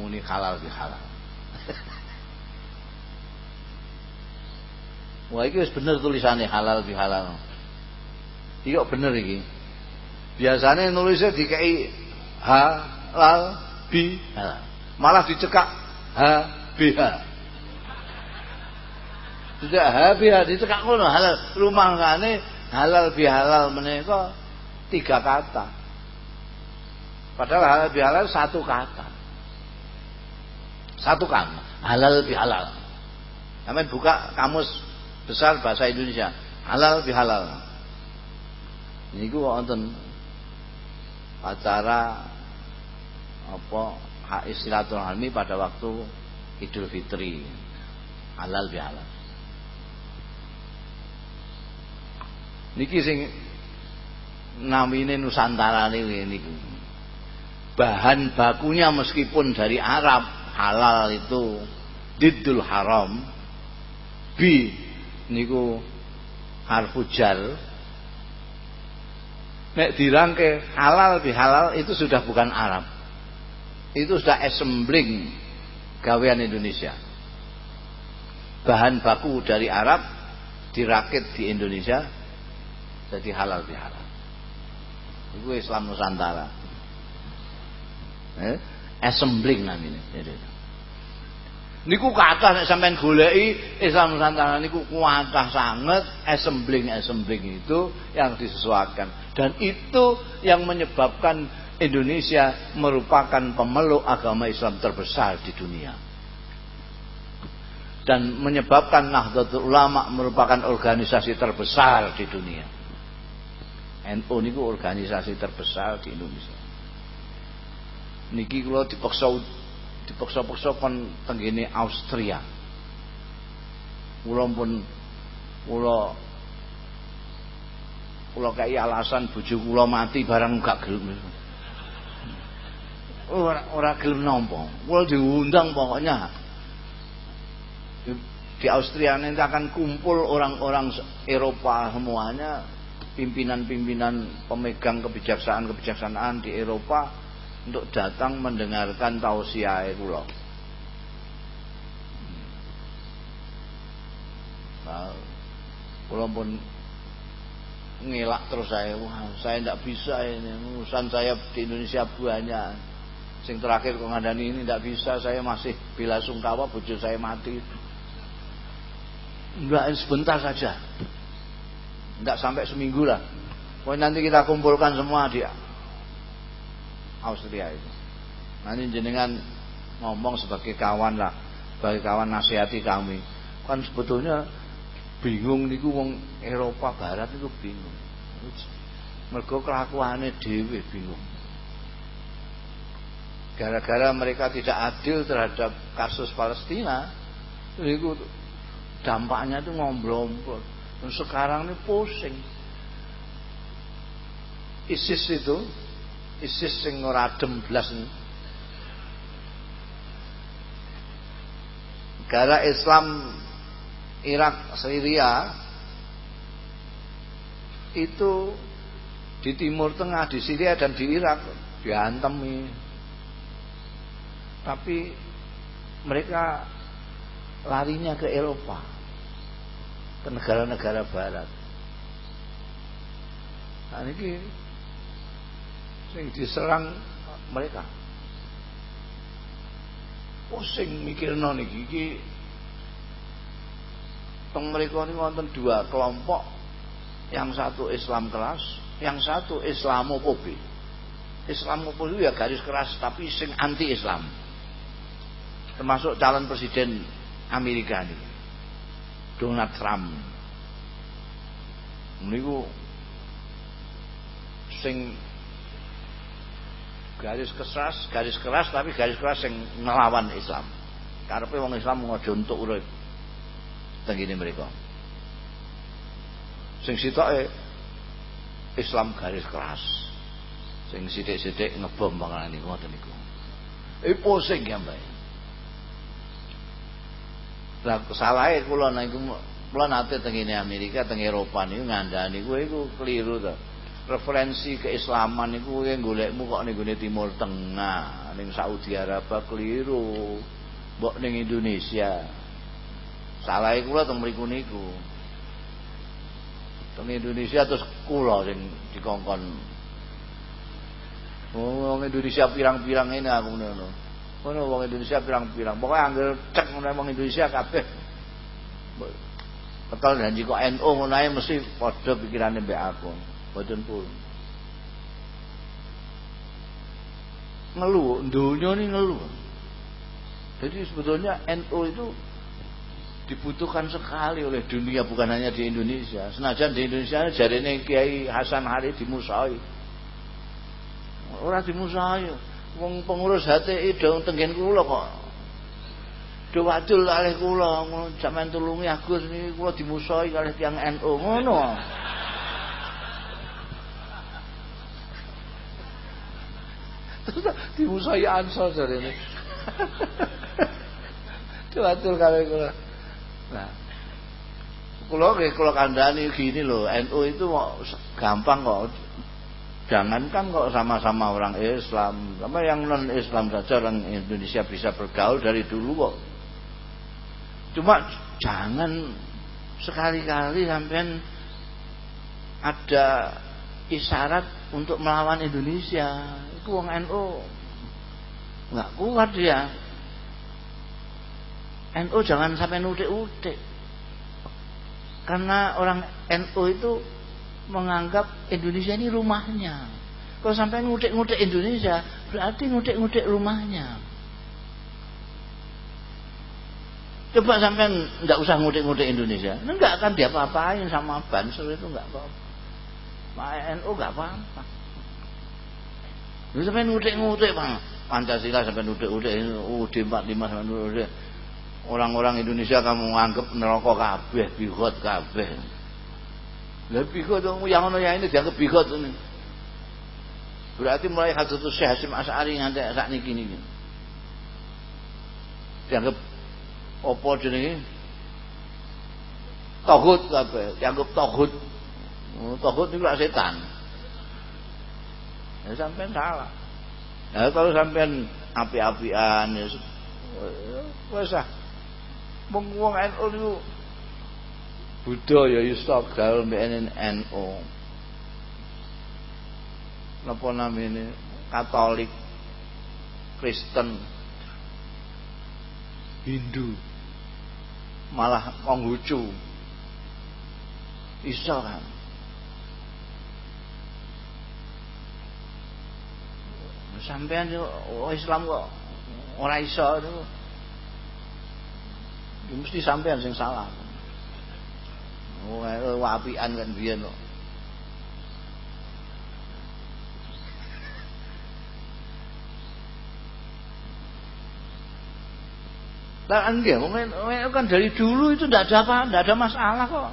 muni halal bihalal Wah iki wis bener tulisannya halal bihalal. Iya bener iki. Biasanya nulisnya dikai halal bi halal. Malah dicekak ha biha. Tidak ha biha dicekak ngono halal. Rumah kane halal bihalal menika tiga kata. Padahal halal bihalal satu kata. Satu kan halal bihalal. Namanya buka kamus besar bahasa Indonesia. Halal bihalal. Ini ku wonten acara apa hak istilaturahmi pada waktu Idul Fitri. Halal bihalal. Niki sing namine Nusantara niku. Bahan bakunya meskipun dari Arab, halal itu didul haram bi niku harfu jar nek dirangke halal bi halal itu sudah bukan Arab itu sudah assembling gawean Indonesia. Bahan baku dari Arab dirakit di Indonesia jadi halal bi halal itu Islam Nusantara. Eh? assembling namanya. Niku kathah nek sampean goleki Islam Nusantara niku kuatah sangat assembling assembling itu yang disesuaikan. Dan itu yang menyebabkan Indonesia merupakan pemeluk agama Islam terbesar di dunia. Dan menyebabkan Nahdlatul Ulama merupakan organisasi terbesar di dunia. NU niku organisasi terbesar di Indonesia. Niki kula dipaksa dipaksa-paksa kon tenggene Austria. Kula pun kula kula kaya alasan bojo kula mati barang gak gelem ora ora gelem nampa kula diundang pokoknya di Austria nanti akan kumpul orang-orang Eropa semuanya pimpinan-pimpinan pemegang kebijaksanaan-kebijaksanaan di Eropa untuk datang mendengarkan tausiah kula. Nah, kula pun ngelak terus saya, wah saya tidak bisa ini, urusan saya di Indonesia banyak. Sing terakhir kok ngandani ini tidak bisa, saya masih bila sungkawa bojo saya mati. Enggak sebentar saja. Enggak sampai seminggu lah. Pokoknya nanti kita kumpulkan semua dia Austria itu. Nanti jenengan ngomong sebagai kawan lah, sebagai kawan nasihati kami. Kan sebetulnya bingung niku wong Eropa Barat niku bingung. Mergo kelakuane dhewe bingung. Gara-gara mereka tidak adil terhadap kasus Palestina, itu dampaknya itu ngomblong Dan sekarang ini pusing. ISIS itu, ISIS sing ora adem blas Negara Islam Irak, Syria itu di Timur Tengah, di Syria dan di Irak diantemi. Tapi mereka larinya ke Eropa, ke negara-negara Barat. Nah ini sing diserang mereka. Pusing mikirno niki iki teng mriku niku wonten dua kelompok. Yang satu Islam keras yang satu Islamofobi. Islamofobi ya garis keras tapi sing anti Islam termasuk calon presiden Amerika ini Donald Trump. Niku sing garis keras garis keras tapi garis keras yang ngelawan Islam. Karena wong Islam ngojo untuk urip teng mereka. Sing sitoke Islam garis keras. Sing sithik-sithik ngebom panganan niku ngoten niku. Eh pusing ya mbak lah salahe kula niku kula nate teng Amerika teng Eropa niku ngandani kuwi iku keliru to referensi keislaman niku kowe golekmu kok ning Timur Tengah, ning Saudi Arabia keliru. Mbok ning Indonesia. Salahe kula teng mriku niku. Teng Indonesia terus kula sing dikongkon. Oh, Indonesia pirang-pirang ini aku ngono. Ngono wong Indonesia pirang-pirang. Pokoke anggere cek ngono Indonesia kabeh. Betul janji kok NU ngono ae mesti padha pikirane mbek aku. Boten pun. Ngeluh dunia ini ngeluh jadi sebetulnya NU itu dibutuhkan sekali oleh dunia bukan hanya di Indonesia. Senajan di Indonesia jadi ini Kiai Hasan Hari dimusai orang dimusai wong pengurus HTI dong tenggen kula kok do wadul kalih kula zaman tulungi Agus niki kula dimusai kalih tiyang NU ngono Dimusai ansor dari ini. Diatur kalau kula. Nah. Kula nggih kula kandhani gini loh, NU itu gampang kok. Jangankan kok sama-sama orang Islam, sama yang non Islam saja orang Indonesia bisa bergaul dari dulu kok. Cuma jangan sekali-kali sampean ada isyarat untuk melawan Indonesia. Itu wong NU nggak kuat dia. NU jangan sampai nudik-udik karena orang NU itu menganggap Indonesia ini rumahnya kalau sampai ngudik-ngudik Indonesia berarti ngudik-ngudik rumahnya coba sampai nggak usah ngudik-ngudik Indonesia nggak akan diapa-apain sama Banser itu nggak apa-apa NU nggak apa-apa Lu sampai ngutik-ngutik Bang. Pancasila sampai ngutik-ngutik UUD 45 sampai ngutik. Orang-orang Indonesia kamu anggap neraka kabeh, bigot kabeh. Lah bigot yang ono ya ini dianggap bigot ini. Berarti mulai Hadratus Syekh Hasim Asy'ari nganti saat niki niki. Dianggap apa jenenge? Tohut kabeh, dianggap tohut. Oh, tohut itu setan. Ya sampean salah. Ya kalau sampean api-apian ya wis ah. Wong wong NU budaya ya stop gaul mbek NU. Napa namanya Katolik, Kristen, Hindu, malah Konghucu, iso kan sampean oh Islam kok ora iso. Ya mesti sampean sing salah. Oh, wapian kan biyen kok. Lah enggak, kan dari dulu itu tidak ada apa, tidak ada masalah kok.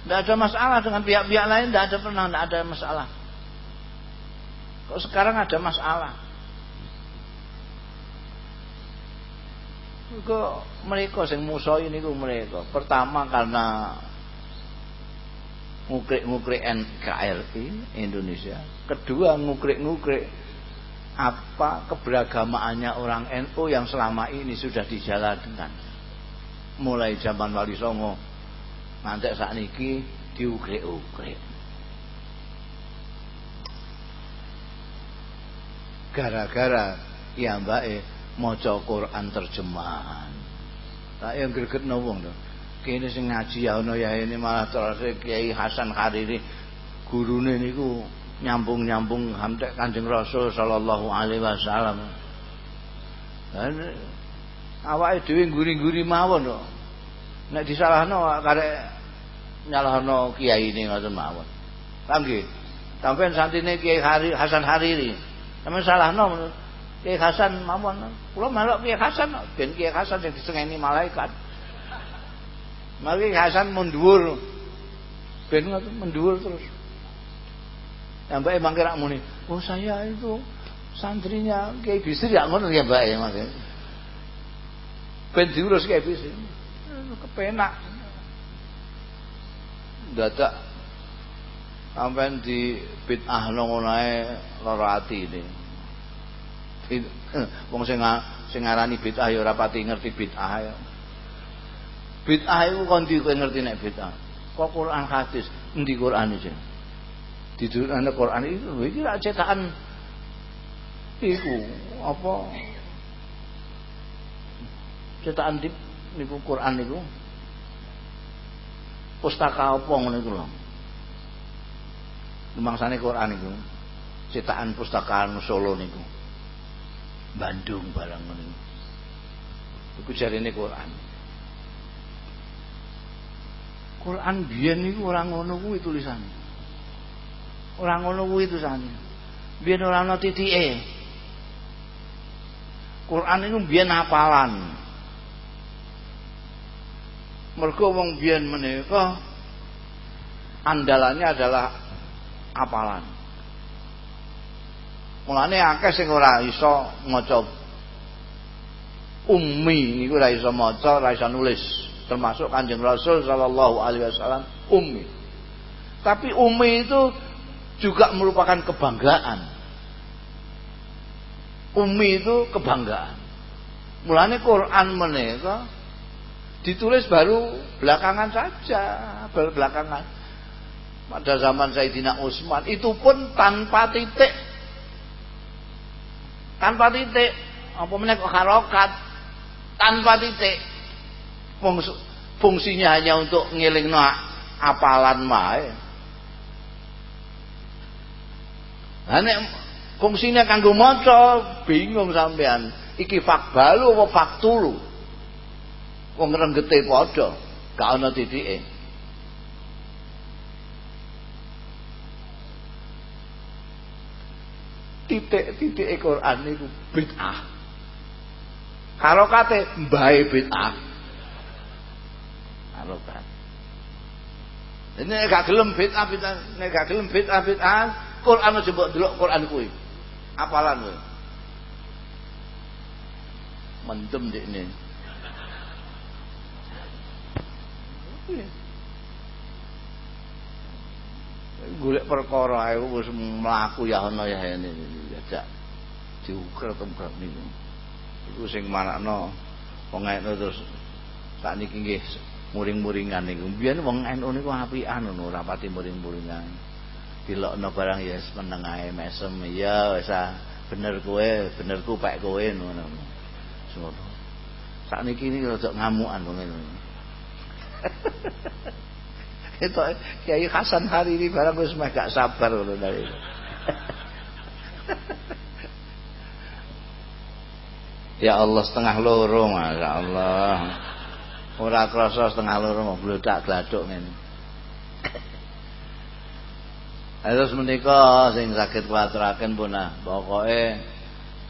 Tidak ada masalah dengan pihak-pihak lain, tidak ada pernah tidak ada masalah. Kok sekarang ada masalah? Kok mereka sing musuh ini kok mereka. Pertama karena ngukrik-ngukrik NKRI Indonesia. Kedua ngukrik-ngukrik apa keberagamaannya orang NU yang selama ini sudah dijalankan. Mulai zaman Wali Songo ngantek saat niki diukrik-ukrik gara-gara ya mbak e maca Quran terjemahan. Tak yang greget wong to kene sing ngaji ya ono ya ini malah terus Kiai Hasan Hariri gurune niku nyambung-nyambung hamdek Kanjeng Rasul sallallahu alaihi wasallam. Dan awake dhewe nguri-nguri mawon kok. Nek disalahno karek nyalahno kiai ini ngoten mawon. Paham nggih? Sampeyan santine Kiai Hari, Hasan Hariri. Sampeyan salahno Kiai Hasan mawon. Kula melok Kiai Hasan ben Kiai Hasan sing disengeni malaikat. Mari Hasan mundur. Ben ngoten mundur terus. Mbak emang kira muni, oh saya itu santrinya kayak Bisri ya ngono ya Mbak ya Mas. Ben diurus kayak Bisri. Kepenak. Dadak sampean di bid'ah ngono ae lara ati ini. Wong sing sing ngarani bid'ah ya ora pati ngerti bid'ah ya. Bid'ah iku kon di ngerti nek bid'ah. Kok Quran hadis, endi Quran iki? didulurane Quran itu iki lak cetakan iku apa? Cetakan di niku Quran niku. Pustaka apa ngono iku lho? Lumangsane Quran niku. Cetakan pustakaan Solo niku. Bandung barang ngono iku. Jarine Quran Quran biyen niku ora ngono kuwi tulisane Ora ngono kuwi tulisane. Biyen ora ana titike. Quran itu biyen hafalan. Mergo wong biyen menika andalannya adalah hafalan. Mulane akeh sing ora iso maca ummi niku ora iso maca, ora iso nulis. Termasuk Kanjeng Rasul sallallahu alaihi wasallam ummi. Tapi ummi itu juga merupakan kebanggaan. Umi itu kebanggaan. Mulanya Quran menika ditulis baru belakangan saja, baru belakangan. Pada zaman Sayyidina Utsman itu pun tanpa titik. Tanpa titik. Apa menika harokat tanpa titik. Fungsinya hanya untuk ngilingno apalan mae. Lah nek fungsine kanggo maca bingung sampean. Iki fakbalu apa faktulu? Wong renggete padha, gak ana titike. Titik-titik Quran niku bid'ah. Harokate mbae bid'ah. Harokat. Ini gak gelem bid'ah bid'ah, nek gak gelem bid'ah bid'ah, Quran aja mbok delok Quran kuwi. Apalan kuwi. Mendem ini. Golek perkara ae wis mlaku ya ana ya ini ya diukur tempat niku. Iku sing manakno NU terus sakniki nggih muring-muringan niku. Biyen wong NU niku apian ngono ora pati muring-muringan. Dilokno barang ya meneng ae mesem. Ya wis ah, bener kowe benerku pek kowe ngono. Ngono sakniki ini rada ngamukan wong ngene itu Kiai Hasan hari ini barang wis meh gak sabar ngono dari Ya Allah setengah loro Masya Allah Ora krasa setengah loro Bledak gladuk ngene Terus menika sing saged kuwaturaken punah pokoke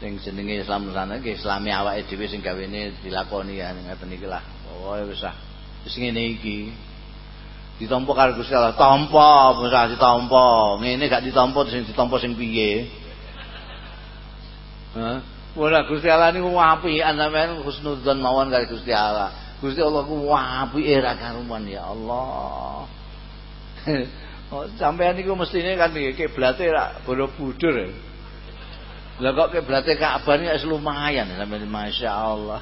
sing jenenge Islam sana nggih Islami awake dhewe sing gawene dilakoni ya ngeten iki lah. Pokoke wis ah wis ngene iki. Ditampa karo Gusti Allah, tampa, wis ditampa. Ngene gak ditampa sing ditampa sing piye? Hah? Ora Gusti Allah niku apian sampean husnudzon mawon karo Gusti Allah. Gusti Allah ku apike ra karuan ya Allah. Oh, sampean niku mestine kan kiblate ra Borobudur. Lah kok kiblate Ka'bah wis lumayan sampean masyaallah.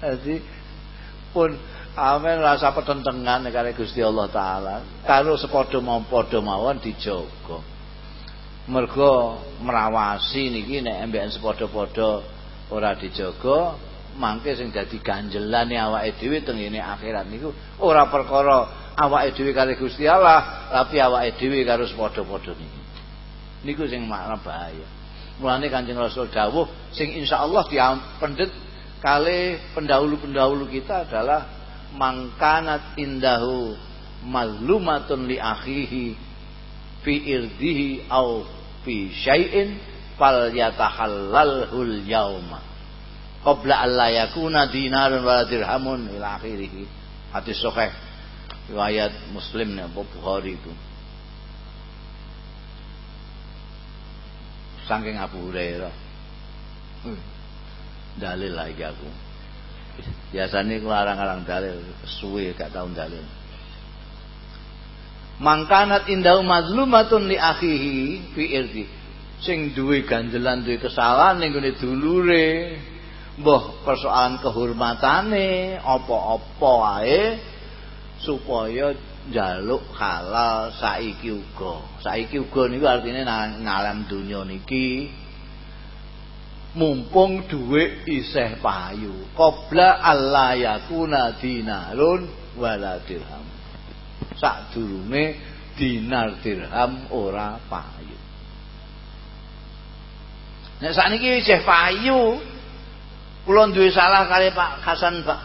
Jadi pun amen rasa petentengan karo Gusti Allah taala. Karo sepadha mau padha mawon dijaga. Mergo merawasi niki nek embekan sepadha-padha ora dijaga, mangke sing dadi ganjelane awake dhewe teng akhirat niku ora perkara awake dhewe karo Gusti Allah, tapi awake dhewe karo padha-padha niku. Niku sing makna bahaya. Mulane Kanjeng Rasul dawuh sing insyaallah diampendhet kali pendahulu-pendahulu kita adalah mangkanat indahu mazlumatun li akhihi fi irdihi au fi syai'in fal yatahallalhul yauma qabla alla yakuna dinarun wala dirhamun ila akhirih hadis sahih riwayat Muslim nih, Bukhari itu. Saking Abu Hurairah. Dalil lagi aku. Biasanya aku larang-larang dalil, suwe gak tahun dalil. Mangkanat indahu mazlumatun li akhihi fi irdi. Sing duwe ganjelan duwe kesalahan ning gone dulure. Mbah persoalan kehormatane apa-apa wae supaya jaluk halal saiki uga. Saiki uga niku artine nang alam donya niki mumpung dhuwit isih payu. Qabla Allah yakuna dinarun wala dirham. Sadurunge dinar dirham ora payu. Nek sakniki isih payu, kula duwe salah kali Pak Hasan Pak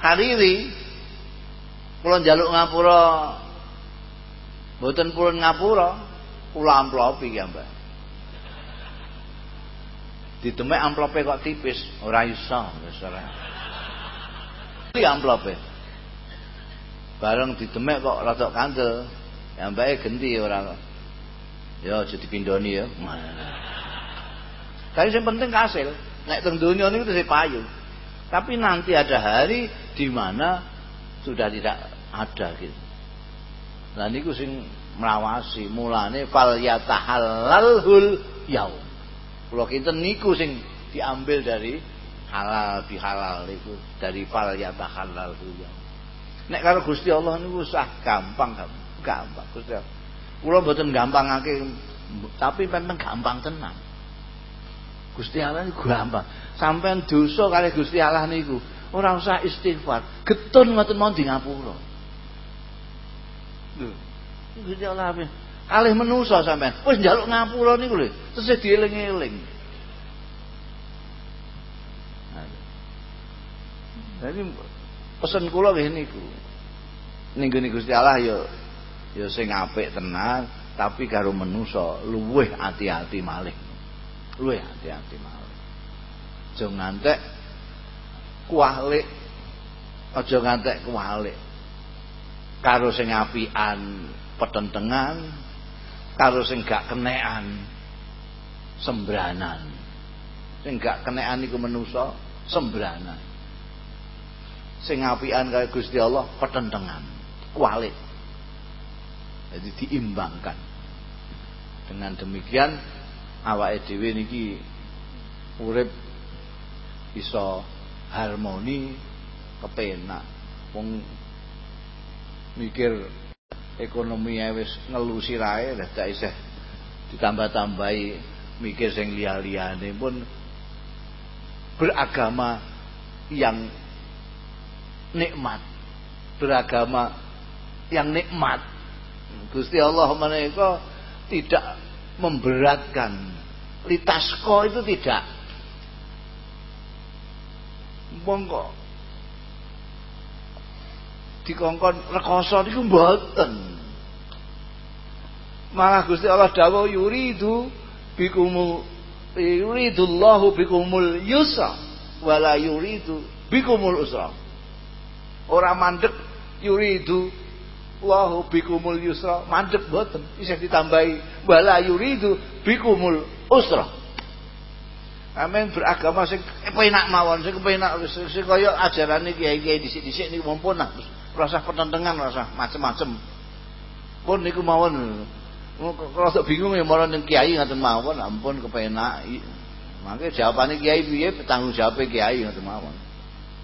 Hariri Kula njaluk ngapura mboten purun ngapura, kula amplopi ya, Mbak. Ditemek amplope kok tipis, ora iso wis ora. Iki amplope. Bareng ditemek kok rada kandel, ya mbake genti ora. Ya aja dipindoni ya. Tapi yang penting kasil. Nek teng donya niku tesih payu. Tapi nanti ada hari di mana sudah tidak ada gitu. Nah niku sing merawasi mulane fal yatahallalhul yaum. Kula kinten niku sing diambil dari halal bihalal itu dari fal yatahallalhul yaum. Nek karo Gusti Allah niku sah gampang gampang Gusti Allah. Kula mboten gampangake tapi memang gampang tenang. Gusti Allah niku gampang. Sampean dosa kali Gusti Allah niku ora usah istighfar. Getun ngoten mau di ngapura. Lho. Gusti Allah apa? Alih menusa sampean. Wis njaluk ngapura niku lho, tesih dieling-eling. Jadi pesen kula nggih niku. Ning Gusti Allah ya ya sing apik tenan, tapi karo menusa luweh hati-hati malih. Luweh hati-hati malih. Aja ngantek kualik aja ngantek kualik karo sing apian petentengan. Karo sing gak kenean sembranan. Sing gak kenean iku menusa sembranan. Sing apian karo Gusti Allah petentengan kualik jadi diimbangkan. Dengan demikian awake dhewe niki urip iso harmoni kepenak. Wong mikir ekonomi wis ngelu sirahe dak isih ditambah-tambahi mikir sing liya-liyane pun beragama yang nikmat. Beragama yang nikmat. Gusti Allah menika tidak memberatkan litasko itu tidak Monggo dikongkon rekoso niku mboten. Malah Gusti Allah dawuh yuridu bikumul yuridullahu bikumul yusra wala yuridu bikumul usra. Ora mandek yuridu Allahu bikumul yusra. Mandek mboten isih ditambahi. Wala yuridu bikumul usra. Amin beragama sing penak mawon sing penak sing kaya ajarane kiai-kiai dhisik-dhisik niku mumpun nah rasa pertentangan rasa macem-macem. Pun niku mawon. Rasa bingung ya marang ning kiai ngoten mawon. Ampun kepenak. Mangke jawabane kiai piye? Tanggung jawab kiai ngoten mawon.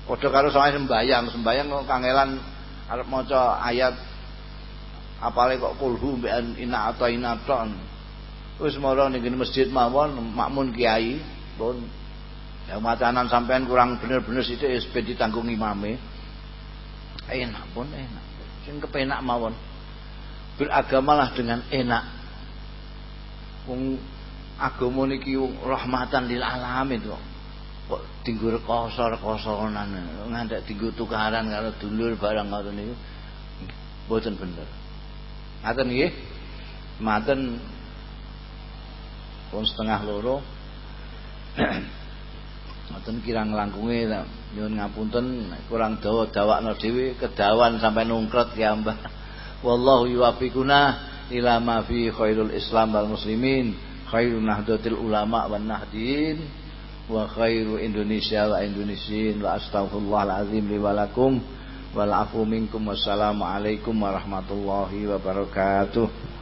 Padha karo soal sembayang sembayang kok kangelan arep maca ayat apale kok kulhu mbekan ina atau ina ton. Wis mara ning masjid mawon makmun kiai pun. Yang macanan sampean kurang bener-bener sithik wis ben ditanggung imame. Enak pun enak. Sing kepenak mawon. Beragamalah dengan enak. Wong agama niki rahmatan lil alamin kok kok dinggo rekoso rekosonan ngantek dinggo tukaran karo dulur barang ngoten niku. Mboten bener ngaten nggih. Maten pun setengah loro. Ngoten kirang langkunge nyuwun ngapunten kurang dawa dawakno dhewe kedawan sampai nungkret ya Mbah. Wallahu yuwaffiquna ila ma fi khairul Islam wal muslimin, khairun nahdlatil ulama wan nahdin wa khairu Indonesia wa Indonesiin wa astaghfirullahal azim li wa lakum afu minkum wassalamu alaikum warahmatullahi wabarakatuh.